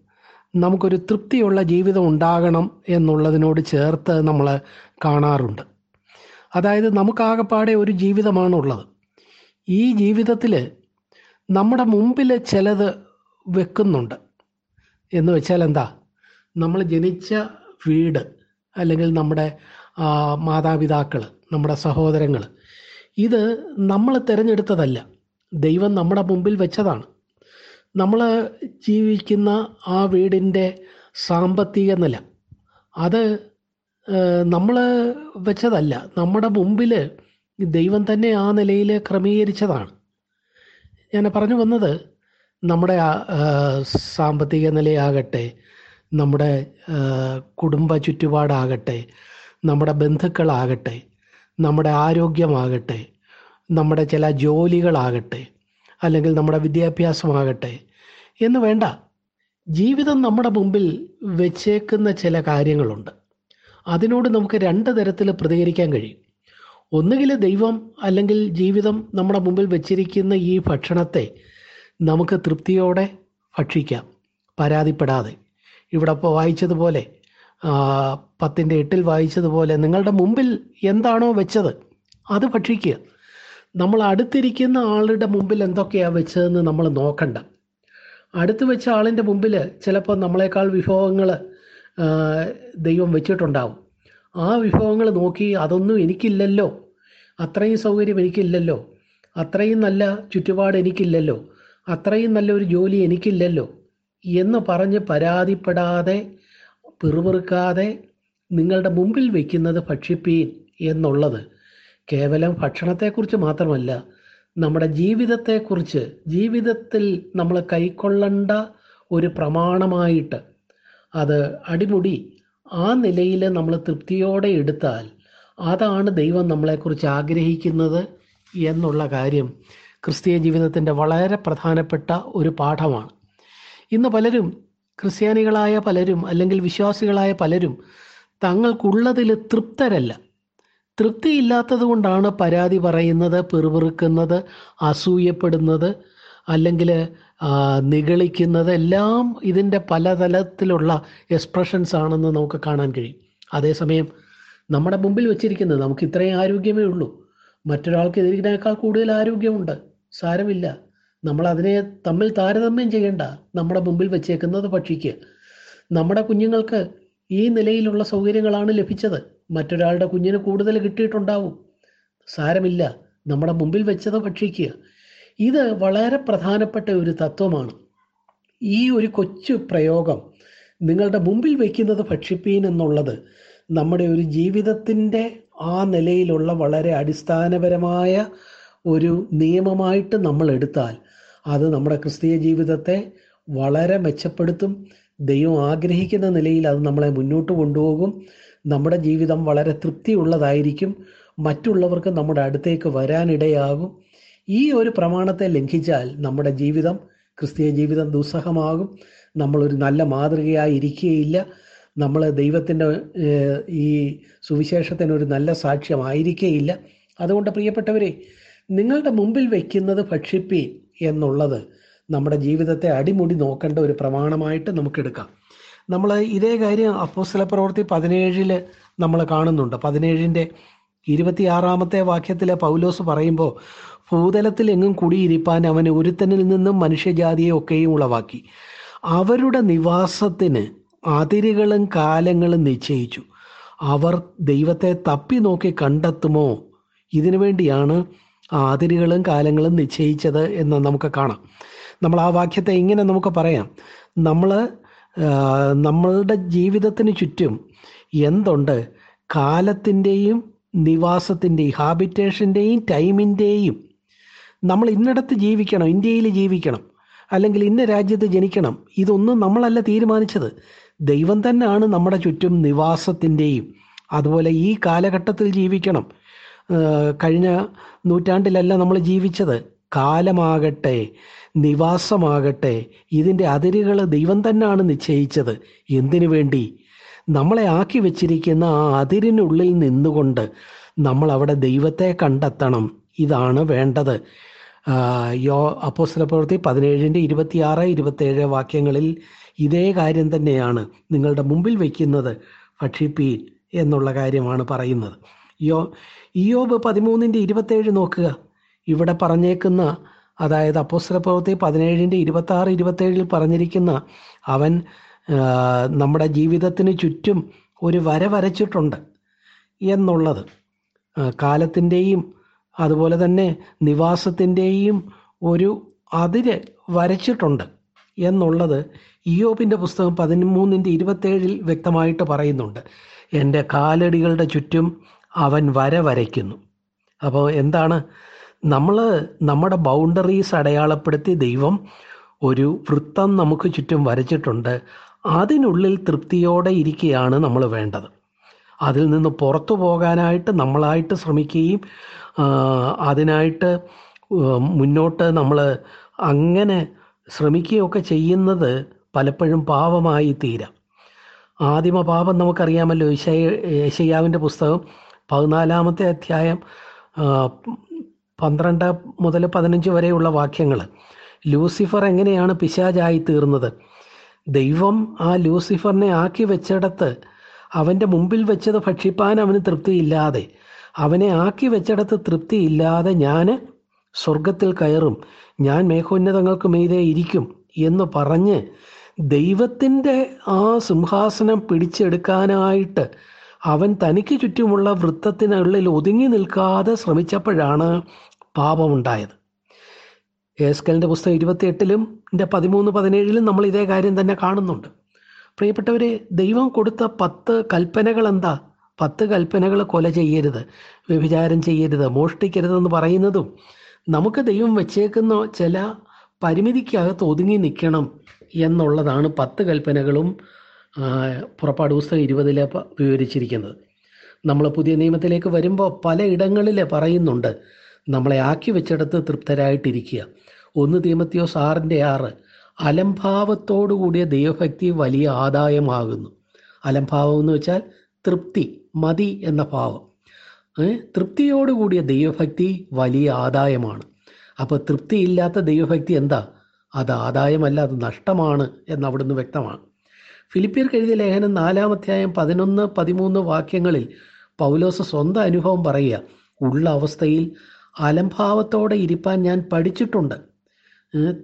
നമുക്കൊരു തൃപ്തിയുള്ള ജീവിതം ഉണ്ടാകണം എന്നുള്ളതിനോട് ചേർത്ത് നമ്മൾ കാണാറുണ്ട്. അതായത് നമുക്കാകപ്പാടെ ഒരു ജീവിതമാണുള്ളത്. ഈ ജീവിതത്തിൽ നമ്മുടെ മുമ്പിൽ ചിലത് വെക്കുന്നുണ്ട്. എന്ന് വെച്ചാൽ എന്താ? നമ്മൾ ജനിച്ച വീട് അല്ലെങ്കിൽ നമ്മുടെ മാതാപിതാക്കൾ നമ്മുടെ സഹോദരങ്ങൾ ഇത് നമ്മൾ തിരഞ്ഞെടുത്തതല്ല. ദൈവം നമ്മുടെ മുമ്പിൽ വെച്ചതാണ്. നമ്മൾ ജീവിക്കുന്ന ആ വീടിന്റെ സാമ്പത്തിക നില അത് നമ്മൾ വെച്ചതല്ല. നമ്മുടെ മുമ്പിൽ ദൈവം തന്നെ ആ നിലയിൽ ക്രമീകരിച്ചതാണ്. ഞാൻ പറഞ്ഞു വന്നത് നമ്മുടെ സാമ്പത്തിക നിലയാകട്ടെ നമ്മുടെ കുടുംബ ചുറ്റുപാടാകട്ടെ നമ്മുടെ ബന്ധുക്കളാകട്ടെ നമ്മുടെ ആരോഗ്യമാകട്ടെ നമ്മുടെ ചില ജോലികളാകട്ടെ അല്ലെങ്കിൽ നമ്മുടെ വിദ്യാഭ്യാസമാകട്ടെ എന്ന് വേണ്ട. ജീവിതം നമ്മുടെ മുമ്പിൽ വെച്ചേക്കുന്ന ചില കാര്യങ്ങളുണ്ട്. അതിനോട് നമുക്ക് രണ്ട് തരത്തിൽ പ്രതികരിക്കാൻ കഴിയും. ഒന്നുകിൽ ദൈവം അല്ലെങ്കിൽ ജീവിതം നമ്മുടെ മുമ്പിൽ വെച്ചിരിക്കുന്ന ഈ ഭക്ഷണത്തെ നമുക്ക് തൃപ്തിയോടെ ഭക്ഷിക്കാം. പരാതിപ്പെടാതെ. ഇവിടെ ഇപ്പോൾ വായിച്ചതുപോലെ പത്തിന്റെ എട്ടിൽ വായിച്ചതുപോലെ നിങ്ങളുടെ മുമ്പിൽ എന്താണോ വെച്ചത് അത് ഭക്ഷിക്കുക. നമ്മൾ അടുത്തിരിക്കുന്ന ആളുടെ മുമ്പിൽ എന്തൊക്കെയാണ് വെച്ചതെന്ന് നമ്മൾ നോക്കണ്ട. അടുത്ത് വെച്ച ആളിന്റെ മുമ്പിൽ ചിലപ്പോൾ നമ്മളെക്കാൾ വിഭവങ്ങൾ ദൈവം വെച്ചിട്ടുണ്ടാവും. ആ വിഭവങ്ങൾ നോക്കി അതൊന്നും എനിക്കില്ലല്ലോ. അത്രയും സൗകര്യം എനിക്കില്ലല്ലോ. അത്രയും നല്ല ചുറ്റുപാട് എനിക്കില്ലല്ലോ. അത്രയും നല്ലൊരു ജോലി എനിക്കില്ലല്ലോ എന്ന് പറഞ്ഞ് പരാതിപ്പെടാതെ പിറുപിറുക്കാതെ നിങ്ങളുടെ മുമ്പിൽ വയ്ക്കുന്നത് ഭക്ഷിപ്പീൻ എന്നുള്ളത് കേവലം ഭക്ഷണത്തെക്കുറിച്ച് മാത്രമല്ല നമ്മുടെ ജീവിതത്തെക്കുറിച്ച് ജീവിതത്തിൽ നമ്മൾ കൈക്കൊള്ളേണ്ട ഒരു പ്രമാണമായിട്ട് അത് അടിമുടി ആ നിലയിൽ നമ്മൾ തൃപ്തിയോടെ എടുത്താൽ അതാണ് ദൈവം നമ്മളെക്കുറിച്ച് ആഗ്രഹിക്കുന്നത് എന്നുള്ള കാര്യം. ക്രിസ്തീയ ജീവിതത്തിന്റെ വളരെ പ്രധാനപ്പെട്ട ഒരു പാഠമാണ്. ഇന്ന് പലരും ക്രിസ്ത്യാനികളായ പലരും അല്ലെങ്കിൽ വിശ്വാസികളായ പലരും തങ്ങൾക്കുള്ളതിൽ തൃപ്തരല്ല. തൃപ്തിയില്ലാത്തത് കൊണ്ടാണ് പരാതി പറയുന്നത് പെറുപെറുക്കുന്നത് അസൂയപ്പെടുന്നത് അല്ലെങ്കിൽ നിഗളിക്കുന്നത്. എല്ലാം ഇതിന്റെ പലതലത്തിലുള്ള എക്സ്പ്രഷൻസ് ആണെന്ന് നമുക്ക് കാണാൻ കഴിയും. അതേസമയം നമ്മുടെ മുമ്പിൽ വെച്ചിരിക്കുന്നത് നമുക്ക് ഇത്രയും ആരോഗ്യമേ ഉള്ളൂ. മറ്റൊരാൾക്ക് ഇതിനേക്കാൾ കൂടുതൽ ആരോഗ്യമുണ്ട്. സാരമില്ല. നമ്മൾ അതിനെ തമ്മിൽ താരതമ്യം ചെയ്യണ്ട. നമ്മുടെ മുമ്പിൽ വെച്ചേക്കുന്നത് പക്ഷിക്ക്. നമ്മുടെ കുഞ്ഞുങ്ങൾക്ക് ഈ നിലയിലുള്ള സൗകര്യങ്ങളാണ് ലഭിച്ചത്. മറ്റൊരാളുടെ കുഞ്ഞിന് കൂടുതൽ കിട്ടിയിട്ടുണ്ടാവും. സാരമില്ല. നമ്മുടെ മുമ്പിൽ വെച്ചത് ഭക്ഷിക്കുക ഇത് വളരെ പ്രധാനപ്പെട്ട ഒരു തത്വമാണ്. ഈ ഒരു കൊച്ചു പ്രയോഗം നിങ്ങളുടെ മുമ്പിൽ വയ്ക്കുന്നത് ഭക്ഷിപ്പീൻ എന്നുള്ളത് നമ്മുടെ ഒരു ജീവിതത്തിന്റെ ആ നിലയിലുള്ള വളരെ അടിസ്ഥാനപരമായ ഒരു നിയമമായിട്ട് നമ്മൾ എടുത്താൽ അത് നമ്മുടെ ക്രിസ്തീയ ജീവിതത്തെ വളരെ മെച്ചപ്പെടുത്തും. ദൈവം ആഗ്രഹിക്കുന്ന നിലയിൽ അത് നമ്മളെ മുന്നോട്ട് കൊണ്ടുപോകും. നമ്മുടെ ജീവിതം വളരെ തൃപ്തിയുള്ളതായിരിക്കും. മറ്റുള്ളവർക്ക് നമ്മുടെ അടുത്തേക്ക് വരാനിടയാകും. ഈ ഒരു പ്രമാണത്തെ ലംഘിച്ചാൽ നമ്മുടെ ജീവിതം ക്രിസ്തീയ ജീവിതം ദുസ്സഹമാകും. നമ്മളൊരു നല്ല മാതൃകയായി ഇരിക്കുകയില്ല. നമ്മൾ ദൈവത്തിന്റെ ഈ സുവിശേഷത്തിനൊരു നല്ല സാക്ഷ്യമായിരിക്കേയില്ല അതുകൊണ്ട് പ്രിയപ്പെട്ടവരെ നിങ്ങളുടെ മുമ്പിൽ വയ്ക്കുന്നത് ഭക്ഷിപ്പീൻ എന്നുള്ളത് നമ്മുടെ ജീവിതത്തെ അടിമുടി നോക്കേണ്ട ഒരു പ്രമാണമായിട്ട് നമുക്കെടുക്കാം നമ്മൾ ഇതേ കാര്യം അപ്പോസ്തല പ്രവൃത്തി പതിനേഴിൽ നമ്മൾ കാണുന്നുണ്ട്. പതിനേഴിന്റെ ഇരുപത്തിയാറാമത്തെ വാക്യത്തിലെ പൗലോസ് പറയുമ്പോൾ ഭൂതലത്തിൽ എങ്ങും കുടിയിരിപ്പാൻ അവൻ ഒരുത്തനിൽ നിന്നും മനുഷ്യജാതിയെ ഒക്കെയും ഉളവാക്കി. അവരുടെ നിവാസത്തിന് അതിരുകളും കാലങ്ങളും നിശ്ചയിച്ചു. അവർ ദൈവത്തെ തപ്പി നോക്കി കണ്ടെത്തുമോ? ഇതിനു വേണ്ടിയാണ് ആ അതിരുകളും കാലങ്ങളും നിശ്ചയിച്ചത് എന്ന് നമുക്ക് കാണാം. നമ്മൾ ആ വാക്യത്തെ ഇങ്ങനെ നമുക്ക് പറയാം. നമ്മൾ നമ്മളുടെ ജീവിതത്തിന് ചുറ്റും എന്തുണ്ട്? കാലത്തിന്റെയും നിവാസത്തിന്റെയും ഹാബിറ്റേഷന്റെയും ടൈമിന്റെയും. നമ്മൾ ഇന്നിടത്ത് ജീവിക്കണം ഇന്ത്യയിൽ ജീവിക്കണം അല്ലെങ്കിൽ ഇന്ന രാജ്യത്ത് ജനിക്കണം. ഇതൊന്നും നമ്മളല്ല തീരുമാനിച്ചത്. ദൈവം തന്നെയാണ് നമ്മുടെ ചുറ്റും നിവാസത്തിന്റെയും. അതുപോലെ ഈ കാലഘട്ടത്തിൽ ജീവിക്കണം. കഴിഞ്ഞ നൂറ്റാണ്ടിലല്ല നമ്മൾ ജീവിച്ചത്. കാലമാകട്ടെ നിവാസമാകട്ടെ ഇതിന്റെ അതിരുകൾ ദൈവം തന്നെയാണ് നിശ്ചയിച്ചത്. എന്തിനു വേണ്ടി? നമ്മളെ ആക്കി വെച്ചിരിക്കുന്ന ആ അതിരിനുള്ളിൽ നിന്നുകൊണ്ട് നമ്മൾ അവിടെ ദൈവത്തെ കണ്ടെത്തണം. ഇതാണ് വേണ്ടത്. യോ അപ്പോസ്തല പ്രവൃത്തി പതിനേഴിന്റെ ഇരുപത്തിയാറ് ഇരുപത്തേഴ് വാക്യങ്ങളിൽ ഇതേ കാര്യം തന്നെയാണ് നിങ്ങളുടെ മുമ്പിൽ വയ്ക്കുന്നത് ഭക്ഷിപ്പീൻ എന്നുള്ള കാര്യമാണ് പറയുന്നത്. യോ ഇയോബ് പതിമൂന്നിന്റെ ഇരുപത്തേഴ് നോക്കുക. ഇവിടെ പറഞ്ഞേക്കുന്ന അതായത് അപ്പോസ്തല പ്രവൃത്തി പതിനേഴിന്റെ ഇരുപത്തി ആറ് ഇരുപത്തേഴിൽ പറഞ്ഞിരിക്കുന്ന അവൻ നമ്മുടെ ജീവിതത്തിന് ചുറ്റും ഒരു വര വരച്ചിട്ടുണ്ട് എന്നുള്ളത്. കാലത്തിന്റെയും അതുപോലെ തന്നെ നിവാസത്തിന്റെയും ഒരു അതിര് വരച്ചിട്ടുണ്ട് എന്നുള്ളത് ഇയോബിന്റെ പുസ്തകം പതിമൂന്നിന്റെ ഇരുപത്തേഴിൽ വ്യക്തമായിട്ട് പറയുന്നുണ്ട്. എന്റെ കാലടികളുടെ ചുറ്റും അവൻ വര വരയ്ക്കുന്നു. അപ്പോൾ എന്താണ്? നമ്മൾ നമ്മുടെ ബൗണ്ടറീസ് അടയാളപ്പെടുത്തി ദൈവം ഒരു വൃത്തം നമുക്ക് ചുറ്റും വരച്ചിട്ടുണ്ട്. അതിനുള്ളിൽ തൃപ്തിയോടെ ഇരിക്കുകയാണ് നമ്മൾ വേണ്ടത്. അതിൽ നിന്ന് പുറത്തു പോകാനായിട്ട് നമ്മളായിട്ട് ശ്രമിക്കുകയും അതിനായിട്ട് മുന്നോട്ട് നമ്മൾ അങ്ങനെ ശ്രമിക്കുകയൊക്കെ ചെയ്യുന്നത് പലപ്പോഴും പാപമായി തീരാം. ആദിമ പാപം നമുക്കറിയാമല്ലോ യശയ്യാവിന്റെ പുസ്തകം പതിനാലാമത്തെ അധ്യായം പന്ത്രണ്ട് മുതൽ പതിനഞ്ച് വരെയുള്ള വാക്യങ്ങൾ ലൂസിഫർ എങ്ങനെയാണ് പിശാചായി തീർന്നത്? ദൈവം ആ ലൂസിഫറിനെ ആക്കി വെച്ചിടത്ത് അവന്റെ മുമ്പിൽ വെച്ചത് ഭക്ഷിപ്പാൻ അവന് തൃപ്തിയില്ലാതെ. അവനെ ആക്കി വെച്ചിടത്ത് തൃപ്തിയില്ലാതെ ഞാൻ സ്വർഗത്തിൽ കയറും. ഞാൻ മേഘോന്നതങ്ങൾക്ക് മീതെ ഇരിക്കും എന്ന് പറഞ്ഞ് ദൈവത്തിന്റെ ആ സിംഹാസനം പിടിച്ചെടുക്കാനായിട്ട് അവൻ തനിക്ക് ചുറ്റുമുള്ള വൃത്തത്തിനുള്ളിൽ ഒതുങ്ങി നിൽക്കാതെ ശ്രമിച്ചപ്പോഴാണ് പാപമുണ്ടായത്. ഏസ്കലിന്റെ പുസ്തകം ഇരുപത്തിയെട്ടിലും എന്റെ പതിമൂന്ന് പതിനേഴിലും നമ്മൾ ഇതേ കാര്യം തന്നെ കാണുന്നുണ്ട്. പ്രിയപ്പെട്ടവരെ ദൈവം കൊടുത്ത പത്ത് കൽപ്പനകൾ എന്താ? പത്ത് കൽപ്പനകൾ കൊല ചെയ്യരുത് വ്യഭിചാരം ചെയ്യരുത് മോഷ്ടിക്കരുതെന്ന് പറയുന്നതും നമുക്ക് ദൈവം വെച്ചേക്കുന്ന ചില പരിമിതിക്കകത്ത് ഒതുങ്ങി നിൽക്കണം എന്നുള്ളതാണ് പത്ത് കൽപ്പനകളും പുറപ്പാട് പുസ്തകം ഇരുപതിലെ വിവരിച്ചിരിക്കുന്നത്. നമ്മൾ പുതിയ നിയമത്തിലേക്ക് വരുമ്പോൾ പലയിടങ്ങളിൽ പറയുന്നുണ്ട്. നമ്മളെ ആക്കി വെച്ചെടുത്ത് തൃപ്തരായിട്ടിരിക്കുക. ഒന്ന് തീമത്തിയോ സാറിന്റെ ആറ്. അലംഭാവത്തോടു കൂടിയ ദൈവഭക്തി വലിയ ആദായമാകുന്നു. അലംഭാവം എന്ന് വെച്ചാൽ തൃപ്തി മതി എന്ന ഭാവം. തൃപ്തിയോടുകൂടിയ ദൈവഭക്തി വലിയ ആദായമാണ്. അപ്പോൾ തൃപ്തിയില്ലാത്ത ദൈവഭക്തി എന്താ? അത് ആദായമല്ല അത് നഷ്ടമാണ് എന്ന് അവിടുന്ന് വ്യക്തമാണ്. ഫിലിപ്പിയർക്ക് എഴുതിയ ലേഖനം നാലാം നാലാമധ്യായം പതിനൊന്ന് പതിമൂന്ന് വാക്യങ്ങളിൽ പൗലോസ് സ്വന്തം അനുഭവം പറയുക ഉള്ള അവസ്ഥയിൽ അലംഭാവത്തോടെ ഇരിപ്പാൻ ഞാൻ പഠിച്ചിട്ടുണ്ട്.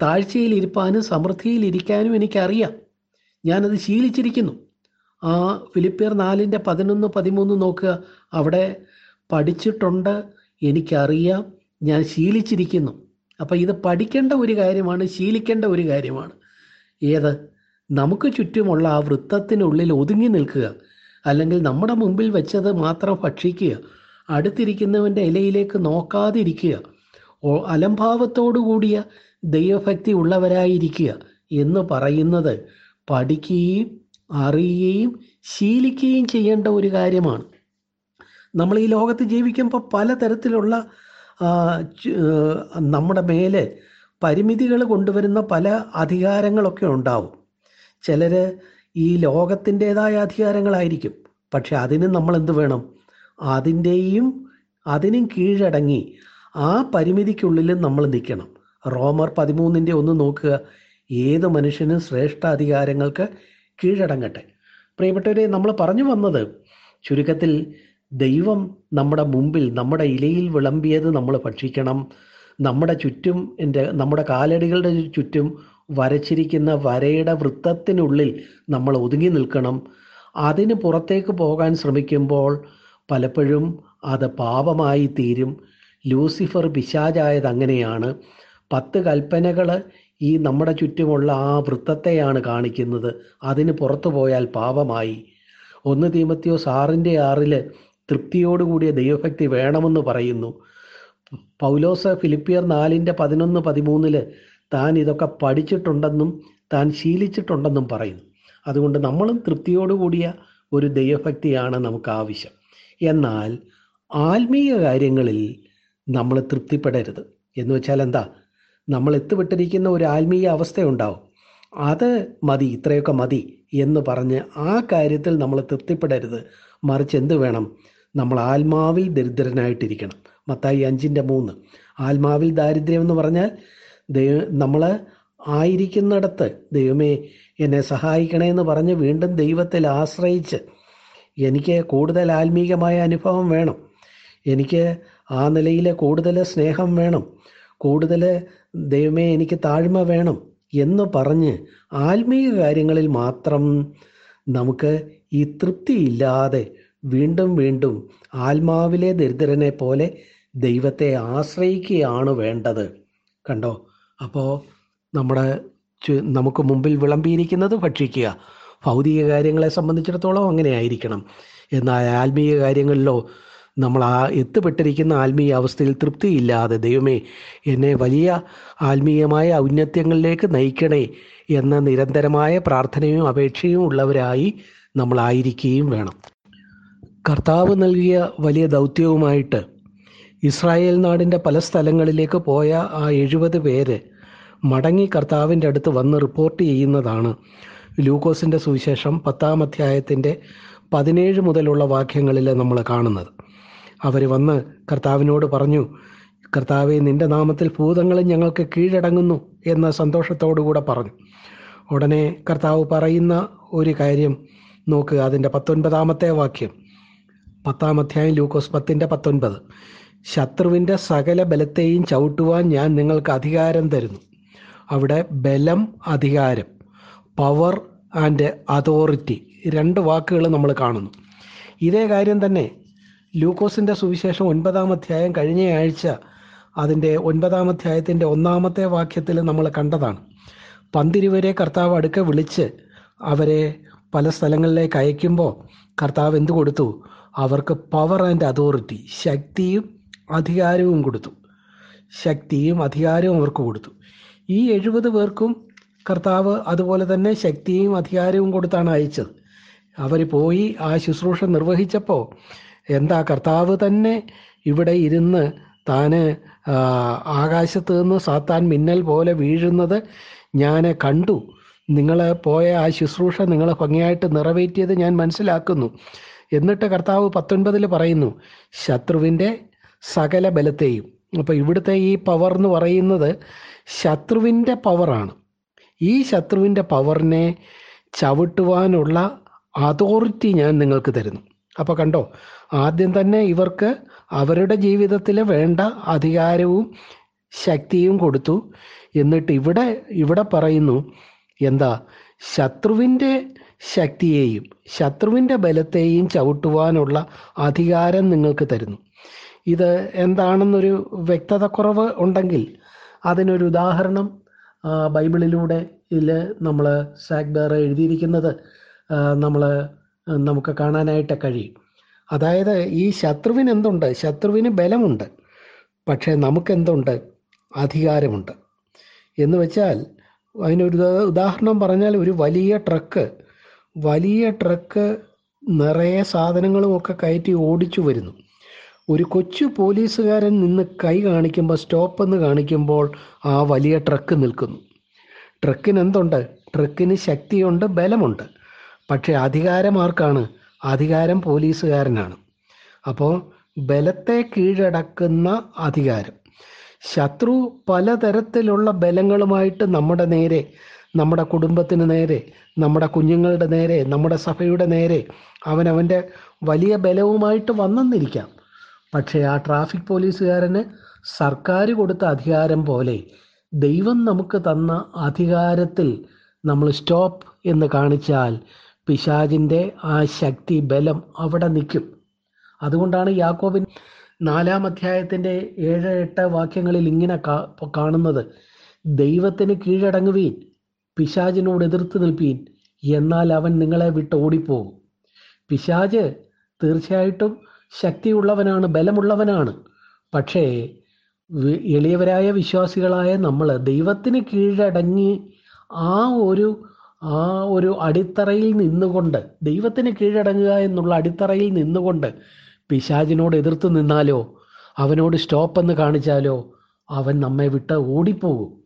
താഴ്ചയിൽ ഇരിപ്പാനും സമൃദ്ധിയിൽ ഇരിക്കാനും എനിക്കറിയാം. ഞാനത് ശീലിച്ചിരിക്കുന്നു. ആ ഫിലിപ്പിയർ നാലിന്റെ പതിനൊന്ന് പതിമൂന്ന് നോക്കുക. അവിടെ പഠിച്ചിട്ടുണ്ട് എനിക്കറിയാം. ഞാൻ ശീലിച്ചിരിക്കുന്നു. അപ്പം ഇത് പഠിക്കേണ്ട ഒരു കാര്യമാണ് ശീലിക്കേണ്ട ഒരു കാര്യമാണ്. ഏത്? നമുക്ക് ചുറ്റുമുള്ള ആ വൃത്തത്തിനുള്ളിൽ ഒതുങ്ങി നിൽക്കുക. അല്ലെങ്കിൽ നമ്മുടെ മുമ്പിൽ വെച്ചത് മാത്രം ഭക്ഷിക്കുക. അടുത്തിരിക്കുന്നവന്റെ ഇലയിലേക്ക് നോക്കാതിരിക്കുക. അലംഭാവത്തോടു കൂടിയ ദൈവഭക്തി ഉള്ളവരായിരിക്കുക എന്ന് പറയുന്നത് പഠിക്കുകയും അറിയുകയും ശീലിക്കുകയും ചെയ്യേണ്ട ഒരു കാര്യമാണ്. നമ്മൾ ഈ ലോകത്ത് ജീവിക്കുമ്പോൾ പലതരത്തിലുള്ള നമ്മുടെ മേലെ പരിമിതികൾ കൊണ്ടുവരുന്ന പല അധികാരങ്ങളൊക്കെ ഉണ്ടാവും. ചിലർ ഈ ലോകത്തിന്റെതായ അധികാരങ്ങളായിരിക്കും. പക്ഷെ അതിന് നമ്മൾ എന്ത് വേണം? അതിന്റെയും അതിനും കീഴടങ്ങി ആ പരിമിതിക്കുള്ളിൽ നമ്മൾ നിൽക്കണം റോമർ പതിമൂന്നിന്റെ ഒന്ന് നോക്കുക. ഏത് മനുഷ്യനും ശ്രേഷ്ഠ അധികാരങ്ങൾക്ക് കീഴടങ്ങട്ടെ. പ്രിയപ്പെട്ടവരെ നമ്മൾ പറഞ്ഞു വന്നത് ചുരുക്കത്തിൽ ദൈവം നമ്മുടെ മുമ്പിൽ നമ്മുടെ ഇലയിൽ വിളമ്പിയത് നമ്മൾ ഭക്ഷിക്കണം. നമ്മുടെ ചുറ്റും എന്റെ നമ്മുടെ കാലടികളുടെ ചുറ്റും വരച്ചിരിക്കുന്ന വരയുടെ വൃത്തത്തിനുള്ളിൽ നമ്മൾ ഒതുങ്ങി നിൽക്കണം. അതിന് പുറത്തേക്ക് പോകാൻ ശ്രമിക്കുമ്പോൾ പലപ്പോഴും അത് പാപമായി തീരും. ലൂസിഫർ പിശാചായത് അങ്ങനെയാണ്. പത്ത് കൽപ്പനകൾ ഈ നമ്മുടെ ചുറ്റുമുള്ള ആ വൃത്തത്തെയാണ് കാണിക്കുന്നത്. അതിന് പുറത്തു പോയാൽ പാപമായി. ഒന്ന് തീമത്തിയോ സാറിന്റെ ആറിൽ തൃപ്തിയോടുകൂടിയ ദൈവഭക്തി വേണമെന്ന് പറയുന്നു. പൗലോസ് ഫിലിപ്പിയർ നാലിന്റെ പതിനൊന്ന് പതിമൂന്നിൽ താൻ ഇതൊക്കെ പഠിച്ചിട്ടുണ്ടെന്നും താൻ ശീലിച്ചിട്ടുണ്ടെന്നും പറയുന്നു. അതുകൊണ്ട് നമ്മളും തൃപ്തിയോടുകൂടിയ ഒരു ദൈവഭക്തിയാണ് നമുക്ക് ആവശ്യം. എന്നാൽ ആത്മീയ കാര്യങ്ങളിൽ നമ്മൾ തൃപ്തിപ്പെടരുത്. എന്ന് വെച്ചാൽ എന്താ? നമ്മൾ എത്തുവിട്ടിരിക്കുന്ന ഒരു ആത്മീയ അവസ്ഥയുണ്ടാവും. അത് മതി ഇത്രയൊക്കെ മതി എന്ന് പറഞ്ഞ് ആ കാര്യത്തിൽ നമ്മൾ തൃപ്തിപ്പെടരുത്. മറിച്ച് എന്ത് വേണം? നമ്മൾ ആത്മാവിൽ ദരിദ്രനായിട്ടിരിക്കണം. മത്തായി അഞ്ചിന്റെ മൂന്ന്. ആത്മാവിൽ ദാരിദ്ര്യം എന്ന് പറഞ്ഞാൽ ദൈവ നമ്മൾ ആയിരിക്കുന്നിടത്ത് ദൈവമേ എന്നെ സഹായിക്കണേ എന്ന് പറഞ്ഞ് വീണ്ടും ദൈവത്തിൽ ആശ്രയിച്ച് എനിക്ക് കൂടുതൽ ആത്മീകമായ അനുഭവം വേണം. എനിക്ക് ആ നിലയിൽ കൂടുതൽ സ്നേഹം വേണം. കൂടുതൽ ദൈവമേ എനിക്ക് താഴ്മ വേണം എന്ന് പറഞ്ഞ് ആത്മീയ കാര്യങ്ങളിൽ മാത്രം നമുക്ക് ഈ തൃപ്തിയില്ലാതെ വീണ്ടും വീണ്ടും ആത്മാവിലെ ദരിദ്രനെ പോലെ ദൈവത്തെ ആശ്രയിക്കുകയാണ് വേണ്ടത്. കണ്ടോ? അപ്പോൾ നമ്മുടെ നമുക്ക് മുമ്പിൽ വിളമ്പിയിരിക്കുന്നത് ഭക്ഷിക്കുക. ഭൗതിക കാര്യങ്ങളെ സംബന്ധിച്ചിടത്തോളം അങ്ങനെ ആയിരിക്കണം. എന്നാൽ ആത്മീയ കാര്യങ്ങളിലോ നമ്മൾ ആ എത്തുപെട്ടിരിക്കുന്ന ആത്മീയ അവസ്ഥയിൽ തൃപ്തിയില്ലാതെ ദൈവമേ എന്നെ വലിയ ആത്മീയമായ ഔന്നത്യങ്ങളിലേക്ക് നയിക്കണേ എന്ന നിരന്തരമായ പ്രാർത്ഥനയും അപേക്ഷയും ഉള്ളവരായി നമ്മളായിരിക്കുകയും വേണം. കർത്താവ് നൽകിയ വലിയ ദൗത്യവുമായിട്ട് ഇസ്രായേൽ നാടിന്റെ പല സ്ഥലങ്ങളിലേക്ക് പോയ ആ എഴുപത് പേര് മടങ്ങി കർത്താവിന്റെ അടുത്ത് വന്ന് റിപ്പോർട്ട് ചെയ്യുന്നതാണ്. ലൂക്കോസിന്റെ സുവിശേഷം പത്താം അധ്യായത്തിന്റെ പതിനേഴ് മുതലുള്ള വാക്യങ്ങളിൽ നമ്മൾ കാണുന്നത്. അവർ വന്ന് കർത്താവിനോട് പറഞ്ഞു കർത്താവെ നിന്റെ നാമത്തിൽ ഭൂതങ്ങളും ഞങ്ങൾക്ക് കീഴടങ്ങുന്നു എന്ന സന്തോഷത്തോടുകൂടെ പറഞ്ഞു. ഉടനെ കർത്താവ് പറയുന്ന ഒരു കാര്യം നോക്കുക അതിന്റെ പത്തൊൻപതാമത്തെ വാക്യം. പത്താം അധ്യായം ലൂക്കോസ് പത്തിന്റെ പത്തൊൻപത്. ശത്രുവിന്റെ സകല ബലത്തെയും ചവിട്ടുവാൻ ഞാൻ നിങ്ങൾക്ക് അധികാരം തരുന്നു. അവിടെ ബലം അധികാരം പവർ ആൻഡ് അതോറിറ്റി രണ്ട് വാക്കുകൾ നമ്മൾ കാണുന്നു. ഇതേ കാര്യം തന്നെ ലൂക്കോസിന്റെ സുവിശേഷം ഒൻപതാം അധ്യായം കഴിഞ്ഞ ആഴ്ച അതിന്റെ ഒൻപതാം അധ്യായത്തിന്റെ ഒന്നാമത്തെ വാക്യത്തിൽ നമ്മൾ കണ്ടതാണ്. പന്തിരുവരെ കർത്താവ് അടുക്ക വിളിച്ച് അവരെ പല സ്ഥലങ്ങളിലേക്ക് അയക്കുമ്പോൾ കർത്താവ് എന്ത് കൊടുത്തു? അവർക്ക് പവർ ആൻഡ് അതോറിറ്റി ശക്തിയും അധികാരവും കൊടുത്തു. ശക്തിയും അധികാരവും അവർക്ക് കൊടുത്തു. ഈ എഴുപത് പേർക്കും കർത്താവ് അതുപോലെ തന്നെ ശക്തിയും അധികാരവും കൊടുത്താണ് അയച്ചത്. അവർ പോയി ആ ശുശ്രൂഷ നിർവഹിച്ചപ്പോൾ എന്താ കർത്താവ് തന്നെ ഇവിടെ ഇരുന്ന് താന് ആകാശത്ത് നിന്ന് സാത്താൻ മിന്നൽ പോലെ വീഴുന്നത് ഞാൻ കണ്ടു. നിങ്ങൾ പോയ ആ ശുശ്രൂഷ നിങ്ങൾ ഭംഗിയായിട്ട് നിറവേറ്റിയത് ഞാൻ മനസ്സിലാക്കുന്നു. എന്നിട്ട് കർത്താവ് പത്തൊൻപതിൽ പറയുന്നു ശത്രുവിന്റെ സകല ബലത്തെയും അപ്പോൾ ഇവിടുത്തെ ഈ പവർ എന്ന് പറയുന്നത് ശത്രുവിന്റെ പവറാണ് ഈ ശത്രുവിന്റെ പവറിനെ ചവിട്ടുവാനുള്ള അതോറിറ്റി ഞാൻ നിങ്ങൾക്ക് തരുന്നു. അപ്പോൾ കണ്ടോ ആദ്യം തന്നെ ഇവർക്ക് അവരുടെ ജീവിതത്തിൽ വേണ്ട അധികാരവും ശക്തിയും കൊടുത്തു. എന്നിട്ട് ഇവിടെ ഇവിടെ പറയുന്നു എന്താ? ശത്രുവിന്റെ ശക്തിയെയും ശത്രുവിന്റെ ബലത്തെയും ചവിട്ടുവാനുള്ള അധികാരം നിങ്ങൾക്ക് തരുന്നു. ഇത് എന്താണെന്നൊരു വ്യക്തത കുറവ് ഉണ്ടെങ്കിൽ അതിനൊരു ഉദാഹരണം ബൈബിളിലൂടെ ഇതിൽ നമ്മൾ സാഗ്ബേർ എഴുതിയിരിക്കുന്നത് നമ്മൾ നമുക്ക് കാണാനായിട്ട് കഴിയും. അതായത് ഈ ശത്രുവിന് എന്തുണ്ട്? ശത്രുവിന് ബലമുണ്ട്. പക്ഷേ നമുക്കെന്തുണ്ട്? അധികാരമുണ്ട്. എന്ന് വെച്ചാൽ അതിനൊരു ഉദാഹരണം പറഞ്ഞാൽ ഒരു വലിയ ട്രക്ക് വലിയ ട്രക്ക് നിറയെ സാധനങ്ങളുമൊക്കെ കയറ്റി ഓടിച്ചു വരുന്നു. ഒരു കൊച്ചു പോലീസുകാരൻ നിന്ന് കൈ കാണിക്കുമ്പോൾ സ്റ്റോപ്പ് എന്ന് കാണിക്കുമ്പോൾ ആ വലിയ ട്രക്ക് നിൽക്കുന്നു. ട്രക്കിന് എന്തുണ്ട് ട്രക്കിന് ശക്തിയുണ്ട് ബലമുണ്ട്. പക്ഷേ അധികാരം ആർക്കാണ് അധികാരം പോലീസുകാരനാണ്. അപ്പോൾ ബലത്തെ കീഴടക്കുന്ന അധികാരം. ശത്രു പലതരത്തിലുള്ള ബലങ്ങളുമായിട്ട് നമ്മുടെ നേരെ നമ്മുടെ കുടുംബത്തിന് നേരെ നമ്മുടെ കുഞ്ഞുങ്ങളുടെ നേരെ നമ്മുടെ സഭയുടെ നേരെ അവനവന്റെ വലിയ ബലവുമായിട്ട് വന്നെന്നിരിക്കാം. പക്ഷേ ആ ട്രാഫിക് പോലീസുകാരന് സർക്കാർ കൊടുത്ത അധികാരം പോലെ ദൈവം നമുക്ക് തന്ന അധികാരത്തിൽ നമ്മൾ സ്റ്റോപ്പ് എന്ന് കാണിച്ചാൽ പിശാജിന്റെ ആ ശക്തി ബലം അവിടെ നിൽക്കും. അതുകൊണ്ടാണ് യാക്കോബിൻ നാലാം അധ്യായത്തിന്റെ ഏഴ് എട്ട് വാക്യങ്ങളിൽ ഇങ്ങനെ കാണുന്നത്. ദൈവത്തിന് കീഴടങ്ങുവീൻ പിശാജിനോട് എതിർത്ത് നിൽപ്പീൻ എന്നാൽ അവൻ നിങ്ങളെ വിട്ട് ഓടിപ്പോകും. പിശാജ് തീർച്ചയായിട്ടും ശക്തിയുള്ളവനാണ് ബലമുള്ളവനാണ്. പക്ഷേ എളിയവരായ വിശ്വാസികളായ നമ്മൾ ദൈവത്തിന് കീഴടങ്ങി ആ ഒരു ആ ഒരു അടിത്തറയിൽ നിന്നുകൊണ്ട് ദൈവത്തിന് കീഴടങ്ങുക എന്നുള്ള അടിത്തറയിൽ നിന്നുകൊണ്ട് പിശാചിനോട് എതിർത്ത് നിന്നാലോ അവനോട് സ്റ്റോപ്പ് എന്ന് കാണിച്ചാലോ അവൻ നമ്മെ വിട്ട് ഓടിപ്പോകും.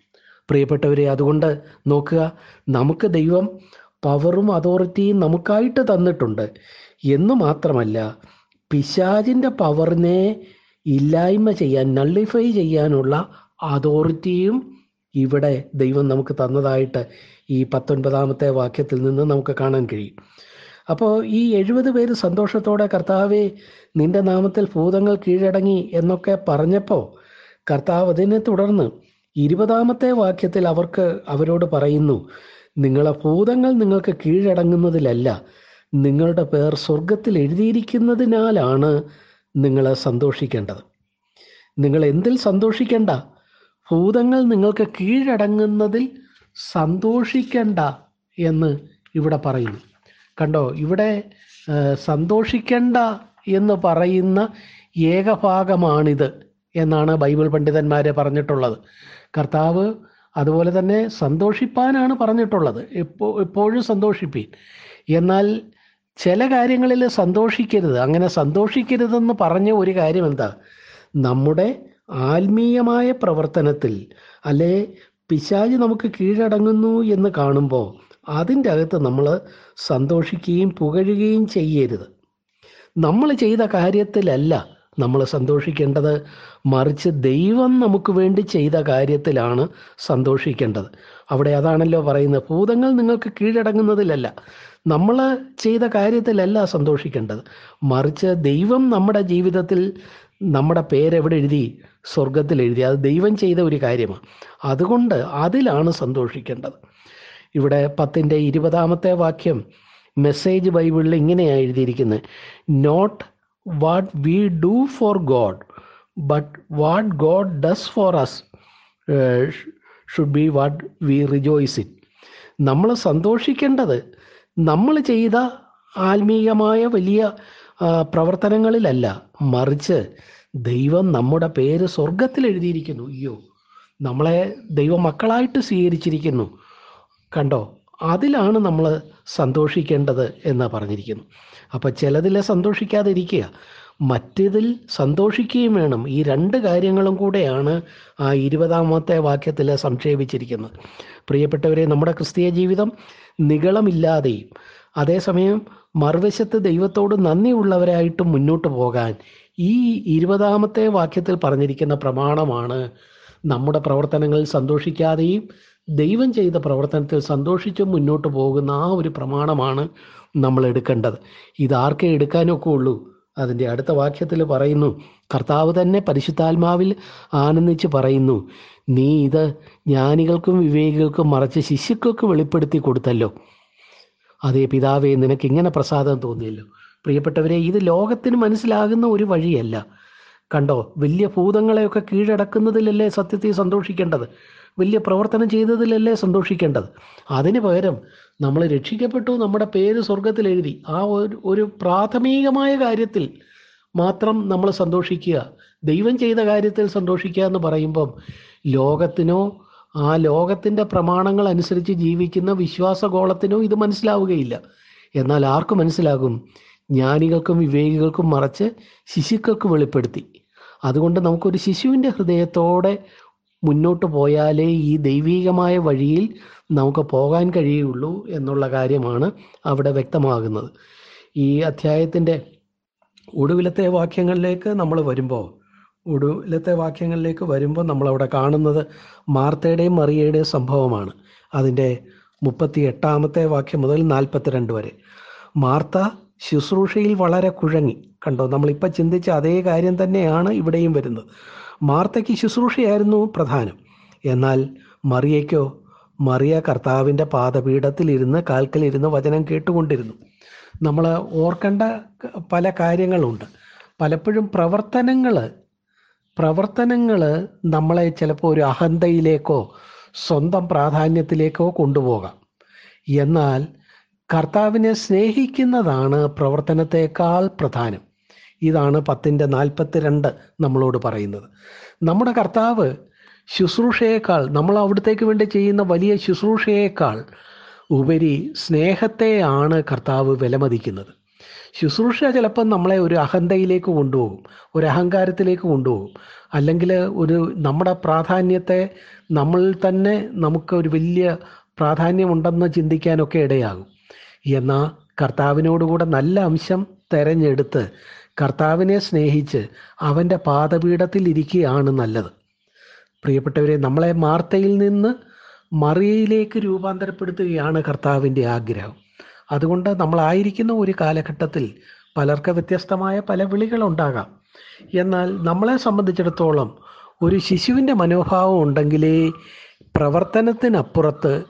പ്രിയപ്പെട്ടവരെ അതുകൊണ്ട് നോക്കുക നമുക്ക് ദൈവം പവറും അതോറിറ്റിയും നമുക്കായിട്ട് തന്നിട്ടുണ്ട്. എന്ന് മാത്രമല്ല പിശാചിന്റെ പവറിനെ ഇല്ലായ്മ ചെയ്യാൻ നള്ളിഫൈ ചെയ്യാനുള്ള അതോറിറ്റിയും ഇവിടെ ദൈവം നമുക്ക് തന്നതായിട്ട് ഈ പത്തൊൻപതാമത്തെ വാക്യത്തിൽ നിന്ന് നമുക്ക് കാണാൻ കഴിയും. അപ്പോൾ ഈ എഴുപത് പേര് സന്തോഷത്തോടെ കർത്താവെ നിന്റെ നാമത്തിൽ ഭൂതങ്ങൾ കീഴടങ്ങി എന്നൊക്കെ പറഞ്ഞപ്പോൾ കർത്താവ് അതിനെ തുടർന്ന് ഇരുപതാമത്തെ വാക്യത്തിൽ അവർക്ക് അവരോട് പറയുന്നു നിങ്ങളെ ഭൂതങ്ങൾ നിങ്ങൾക്ക് കീഴടങ്ങുന്നതിലല്ല നിങ്ങളുടെ പേർ സ്വർഗത്തിൽ എഴുതിയിരിക്കുന്നതിനാലാണ് നിങ്ങൾ സന്തോഷിക്കേണ്ടത്. നിങ്ങൾ എന്തിൽ സന്തോഷിക്കേണ്ട? ഭൂതങ്ങൾ നിങ്ങൾക്ക് കീഴടങ്ങുന്നതിൽ സന്തോഷിക്കേണ്ട എന്ന് ഇവിടെ പറയുന്നു. കണ്ടോ? ഇവിടെ സന്തോഷിക്കേണ്ട എന്ന് പറയുന്ന ഏകഭാഗമാണിത് എന്നാണ് ബൈബിൾ പണ്ഡിതന്മാർ പറഞ്ഞിട്ടുള്ളത്. കർത്താവ് അതുപോലെ തന്നെ സന്തോഷിപ്പാനാണ് പറഞ്ഞിട്ടുള്ളത്. എപ്പോ എപ്പോഴും സന്തോഷിപ്പീൻ. എന്നാൽ ചില കാര്യങ്ങളിൽ സന്തോഷിക്കരുത്. അങ്ങനെ സന്തോഷിക്കരുതെന്ന് പറഞ്ഞ ഒരു കാര്യം എന്താ? നമ്മുടെ ആത്മീയമായ പ്രവർത്തനത്തിൽ അല്ലെ പിശാജ് നമുക്ക് കീഴടങ്ങുന്നു എന്ന് കാണുമ്പോൾ അതിന്റെ അകത്ത് നമ്മൾ സന്തോഷിക്കുകയും പുകഴുകയും ചെയ്യരുത്. നമ്മൾ ചെയ്ത കാര്യത്തിലല്ല നമ്മൾ സന്തോഷിക്കേണ്ടത്. മറിച്ച് ദൈവം നമുക്ക് വേണ്ടി ചെയ്ത കാര്യത്തിലാണ് സന്തോഷിക്കേണ്ടത്. അവിടെ അതാണല്ലോ പറയുന്നത്. ഭൂതങ്ങൾ നിങ്ങൾക്ക് കീഴടങ്ങുന്നതിലല്ല. നമ്മൾ ചെയ്ത കാര്യത്തിലല്ല സന്തോഷിക്കേണ്ടത്. മറിച്ച് ദൈവം നമ്മുടെ ജീവിതത്തിൽ നമ്മുടെ പേരെവിടെ എഴുതി? സ്വർഗത്തിൽ എഴുതി. അത് ദൈവം ചെയ്ത ഒരു കാര്യമാണ്. അതുകൊണ്ട് അതിലാണ് സന്തോഷിക്കേണ്ടത്. ഇവിടെ പത്തിന്റെ ഇരുപതാമത്തെ വാക്യം മെസ്സേജ് ബൈബിളിൽ ഇങ്ങനെയാണ് എഴുതിയിരിക്കുന്നത്. Not what we do for God but what God does for us should be what we rejoice in നമ്മൾ സന്തോഷിക്കേണ്ടത് നമ്മൾ ചെയ്ത ആത്മീയമായ വലിയ പ്രവർത്തനങ്ങളിലല്ല മറിച്ച് ദൈവം നമ്മുടെ പേര് സ്വർഗത്തിൽ എഴുതിയിരിക്കുന്നു. അയ്യോ നമ്മളെ ദൈവമക്കളായിട്ട് സ്വീകരിച്ചിരിക്കുന്നു. കണ്ടോ അതിലാണ് നമ്മൾ സന്തോഷിക്കേണ്ടത് എന്ന് പറഞ്ഞിരിക്കുന്നു. അപ്പോൾ ചിലതിൽ സന്തോഷിക്കാതിരിക്കുക. മറ്റതിൽ സന്തോഷിക്കുകയും വേണം. ഈ രണ്ട് കാര്യങ്ങളും കൂടെയാണ് ആ ഇരുപതാമത്തെ വാക്യത്തിൽ സംക്ഷേപിച്ചിരിക്കുന്നത്. പ്രിയപ്പെട്ടവരെ നമ്മുടെ ക്രിസ്തീയ ജീവിതം നികളമില്ലാതെയും അതേസമയം മറുവശത്ത് ദൈവത്തോട് നന്ദിയുള്ളവരായിട്ടും മുന്നോട്ട് പോകാൻ ഈ ഇരുപതാമത്തെ വാക്യത്തിൽ പറഞ്ഞിരിക്കുന്ന പ്രമാണമാണ് നമ്മുടെ പ്രവർത്തനങ്ങളിൽ സന്തോഷിക്കാതെയും ദൈവം ചെയ്ത പ്രവർത്തനത്തിൽ സന്തോഷിച്ചും മുന്നോട്ട് പോകുന്ന ആ ഒരു പ്രമാണമാണ് നമ്മൾ എടുക്കേണ്ടത്. ഇതാർക്കേ എടുക്കാനൊക്കെ ഉള്ളൂ? അതിന്റെ അടുത്ത വാക്യത്തിൽ പറയുന്നു കർത്താവ് തന്നെ പരിശുദ്ധാത്മാവിൽ ആനന്ദിച്ച് പറയുന്നു നീ ഇത് ജ്ഞാനികൾക്കും വിവേകികൾക്കും മറച്ച് ശിശുക്കൾക്ക് വെളിപ്പെടുത്തി കൊടുത്തല്ലോ. അതേ പിതാവേ നിനക്ക് ഇങ്ങനെ പ്രസാദം തോന്നിയല്ലോ. പ്രിയപ്പെട്ടവരെ ഇത് ലോകത്തിന് മനസ്സിലാകുന്ന ഒരു വഴിയല്ല. കണ്ടോ വലിയ ഭൂതങ്ങളെയൊക്കെ കീഴടക്കുന്നതിലല്ലേ സത്യത്തെ സന്തോഷിക്കേണ്ടത്? വലിയ പ്രവർത്തനം ചെയ്തതിലല്ലേ സന്തോഷിക്കേണ്ടത്? അതിന് പകരം നമ്മൾ രക്ഷിക്കപ്പെട്ടു നമ്മുടെ പേര് സ്വർഗത്തിൽ എഴുതി. ആ ഒരു ഒരു പ്രാഥമികമായ കാര്യത്തിൽ മാത്രം നമ്മൾ സന്തോഷിക്കുക. ദൈവം ചെയ്ത കാര്യത്തിൽ സന്തോഷിക്കുക എന്ന് പറയുമ്പം ലോകത്തിനോ ആ ലോകത്തിന്റെ പ്രമാണങ്ങൾ അനുസരിച്ച് ജീവിക്കുന്ന വിശ്വാസഗോളത്തിനോ ഇത് മനസ്സിലാവുകയില്ല. എന്നാൽ ആർക്ക് മനസ്സിലാകും? ജ്ഞാനികൾക്കും വിവേകികൾക്കും മറച്ച് ശിശുക്കൾക്ക് വെളിപ്പെടുത്തി. അതുകൊണ്ട് നമുക്കൊരു ശിശുവിന്റെ ഹൃദയത്തോടെ മുന്നോട്ട് പോയാലേ ഈ ദൈവീകമായ വഴിയിൽ നമുക്ക് പോകാൻ കഴിയുള്ളൂ എന്നുള്ള കാര്യമാണ് അവിടെ വ്യക്തമാകുന്നത്. ഈ അധ്യായത്തിന്റെ ഒടുവിലത്തെ വാക്യങ്ങളിലേക്ക് നമ്മൾ വരുമ്പോൾ ഒടുവിലത്തെ വാക്യങ്ങളിലേക്ക് വരുമ്പോൾ നമ്മളവിടെ കാണുന്നത് മാർത്തയുടെയും മറിയയുടെയും സംഭവമാണ്. അതിന്റെ മുപ്പത്തി എട്ടാമത്തെ വാക്യം മുതൽ നാൽപ്പത്തിരണ്ട് വരെ. മാർത്ത ശുശ്രൂഷയിൽ വളരെ കുഴങ്ങി. കണ്ടോ? നമ്മളിപ്പോൾ ചിന്തിച്ച അതേ കാര്യം തന്നെയാണ് ഇവിടെയും വരുന്നത്. മാർത്തയ്ക്ക് ശുശ്രൂഷയായിരുന്നു പ്രധാനം. എന്നാൽ മറിയയ്ക്കോ മറിയ കർത്താവിന്റെ പാദപീഠത്തിലിരുന്ന് കാൽക്കലിരുന്ന് വചനം കേട്ടുകൊണ്ടിരുന്നു. നമ്മൾ ഓർക്കേണ്ട പല കാര്യങ്ങളുണ്ട്. പലപ്പോഴും പ്രവർത്തനങ്ങൾ പ്രവർത്തനങ്ങൾ നമ്മളെ ചിലപ്പോൾ ഒരു അഹന്തയിലേക്കോ സ്വന്തം പ്രാധാന്യത്തിലേക്കോ കൊണ്ടുപോകാം. എന്നാൽ കർത്താവിനെ സ്നേഹിക്കുന്നതാണ് പ്രവർത്തനത്തെക്കാൾ പ്രധാനം. ഇതാണ് പത്തിന്റെ നാൽപ്പത്തിരണ്ട് നമ്മളോട് പറയുന്നത്. നമ്മുടെ കർത്താവ് ശുശ്രൂഷയേക്കാൾ നമ്മൾ അവിടത്തേക്ക് വേണ്ടി ചെയ്യുന്ന വലിയ ശുശ്രൂഷയേക്കാൾ ഉപരി സ്നേഹത്തെയാണ് കർത്താവ് വിലമതിക്കുന്നത്. ശുശ്രൂഷ ചിലപ്പം നമ്മളെ ഒരു അഹന്തയിലേക്ക് കൊണ്ടുപോകും ഒരു അഹങ്കാരത്തിലേക്ക് കൊണ്ടുപോകും. അല്ലെങ്കിൽ ഒരു നമ്മുടെ പ്രാധാന്യത്തെ നമ്മൾ തന്നെ നമുക്ക് ഒരു വലിയ പ്രാധാന്യമുണ്ടെന്ന് ചിന്തിക്കാനൊക്കെ ഇടയാകും. എന്നാൽ കർത്താവിനോടുകൂടെ നല്ല അംശം തെരഞ്ഞെടുത്ത് കർത്താവിനെ സ്നേഹിച്ച് അവന്റെ പാദപീഠത്തിൽ ഇരിക്കുകയാണ് നല്ലത്. പ്രിയപ്പെട്ടവരെ നമ്മളെ മാർത്തയിൽ നിന്ന് മറിയയിലേക്ക് രൂപാന്തരപ്പെടുത്തുകയാണ് കർത്താവിന്റെ ആഗ്രഹം. അതുകൊണ്ട് നമ്മളായിരിക്കുന്ന ഒരു കാലഘട്ടത്തിൽ പലർക്ക് വ്യത്യസ്തമായ പല വിളികളുണ്ടാകാം എന്നാൽ നമ്മളെ സംബന്ധിച്ചിടത്തോളം ഒരു ശിശുവിന്റെ മനോഭാവം ഉണ്ടെങ്കിലേ പ്രവർത്തനത്തിനപ്പുറത്ത്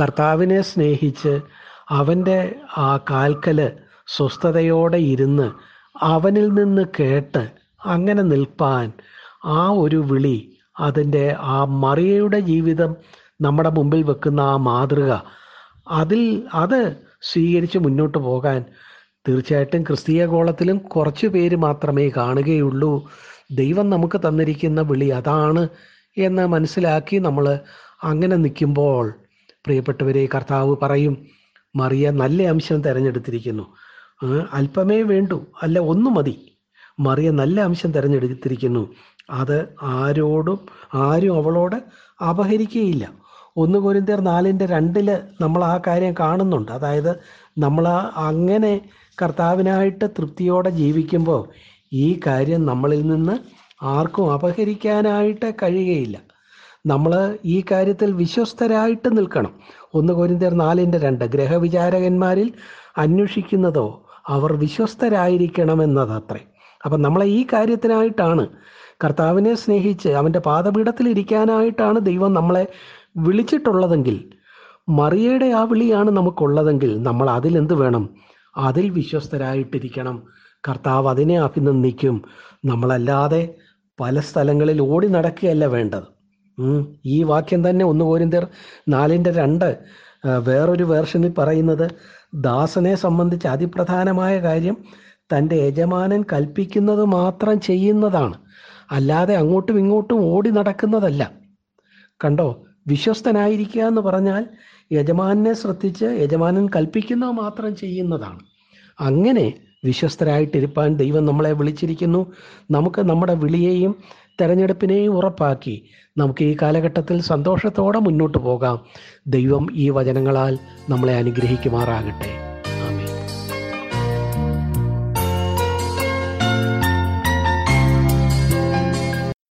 കർത്താവിനെ സ്നേഹിച്ച് അവന്റെ ആ കാൽക്കൽ സ്വസ്ഥതയോടെ ഇരുന്ന് അവനിൽ നിന്ന് കേട്ട് അങ്ങനെ നിൽപ്പാൻ ആ ഒരു വിളി അതിന്റെ ആ മറിയയുടെ ജീവിതം നമ്മുടെ മുമ്പിൽ വെക്കുന്ന ആ മാതൃക അതിൽ അത് സ്വീകരിച്ച് മുന്നോട്ട് പോകാൻ തീർച്ചയായിട്ടും ക്രിസ്തീയ ഗോളത്തിലും കുറച്ച് പേര് മാത്രമേ കാണുകയുള്ളൂ. ദൈവം നമുക്ക് തന്നിരിക്കുന്ന വിളി അതാണ് എന്ന് മനസ്സിലാക്കി നമ്മൾ അങ്ങനെ നിൽക്കുമ്പോൾ പ്രിയപ്പെട്ടവരെ കർത്താവ് പറയും മറിയ നല്ല അംശം തിരഞ്ഞെടുത്തിരിക്കുന്നു. അല്പമേ വേണ്ടു. അല്ല ഒന്നു മതി. മറിയ നല്ല അംശം തിരഞ്ഞെടുത്തിരിക്കുന്നു. അത് ആരോടും ആരും അവളോട് അപഹരിക്കുകയില്ല. ഒന്ന് കോരിന്തേർ നാലിന്റെ രണ്ടിൽ നമ്മൾ ആ കാര്യം കാണുന്നുണ്ട്. അതായത് നമ്മൾ അങ്ങനെ കർത്താവിനായിട്ട് തൃപ്തിയോടെ ജീവിക്കുമ്പോൾ ഈ കാര്യം നമ്മളിൽ നിന്ന് ആർക്കും അപഹരിക്കാനായിട്ട് കഴിയുകയില്ല. നമ്മൾ ഈ കാര്യത്തിൽ വിശ്വസ്തരായിട്ട് നിൽക്കണം. ഒന്ന് കോരിന്തേർ നാലിന്റെ രണ്ട്. ഗ്രഹവിചാരകന്മാരിൽ അന്വേഷിക്കുന്നതോ അവർ വിശ്വസ്തരായിരിക്കണമെന്നതത്രേ. അപ്പം നമ്മളെ ഈ കാര്യത്തിനായിട്ടാണ് കർത്താവിനെ സ്നേഹിച്ച് അവന്റെ പാദപീഠത്തിൽ ഇരിക്കാനായിട്ടാണ് ദൈവം നമ്മളെ വിളിച്ചിട്ടുള്ളതെങ്കിൽ മറിയയുടെ ആ വിളിയാണ് നമുക്കുള്ളതെങ്കിൽ നമ്മൾ അതിലെന്ത് വേണം? അതിൽ വിശ്വസ്തരായിട്ടിരിക്കണം. കർത്താവ് അതിനെ അഭിനന്ദിക്കും. നമ്മളല്ലാതെ പല സ്ഥലങ്ങളിൽ ഓടി നടക്കുകയല്ല വേണ്ടത്. ഈ വാക്യം തന്നെ ഒന്ന് പോരിന്തർ നാലിന്റെ രണ്ട് വേറൊരു വേർഷനിൽ പറയുന്നത് ദാസനെ സംബന്ധിച്ച് അതിപ്രധാനമായ കാര്യം തന്റെ യജമാനൻ കൽപ്പിക്കുന്നത് മാത്രം ചെയ്യുന്നതാണ്. അല്ലാതെ അങ്ങോട്ടും ഇങ്ങോട്ടും ഓടി നടക്കുന്നതല്ല. കണ്ടോ? വിശ്വസ്തനായിരിക്കുക എന്ന് പറഞ്ഞാൽ യജമാനെ ശ്രദ്ധിച്ച് യജമാനൻ കൽപ്പിക്കുന്നത് മാത്രം ചെയ്യുന്നതാണ്. അങ്ങനെ വിശ്വസ്തരായിട്ടിരിപ്പാൻ ദൈവം നമ്മളെ വിളിച്ചിരിക്കുന്നു. നമുക്ക് നമ്മുടെ വിളിയെയും തെരഞ്ഞെടുപ്പിനെയും ഉറപ്പാക്കി നമുക്ക് ഈ കാലഘട്ടത്തിൽ സന്തോഷത്തോടെ മുന്നോട്ട് പോകാം. ദൈവം ഈ വചനങ്ങളാൽ നമ്മളെ അനുഗ്രഹിക്കുമാറാകട്ടെ.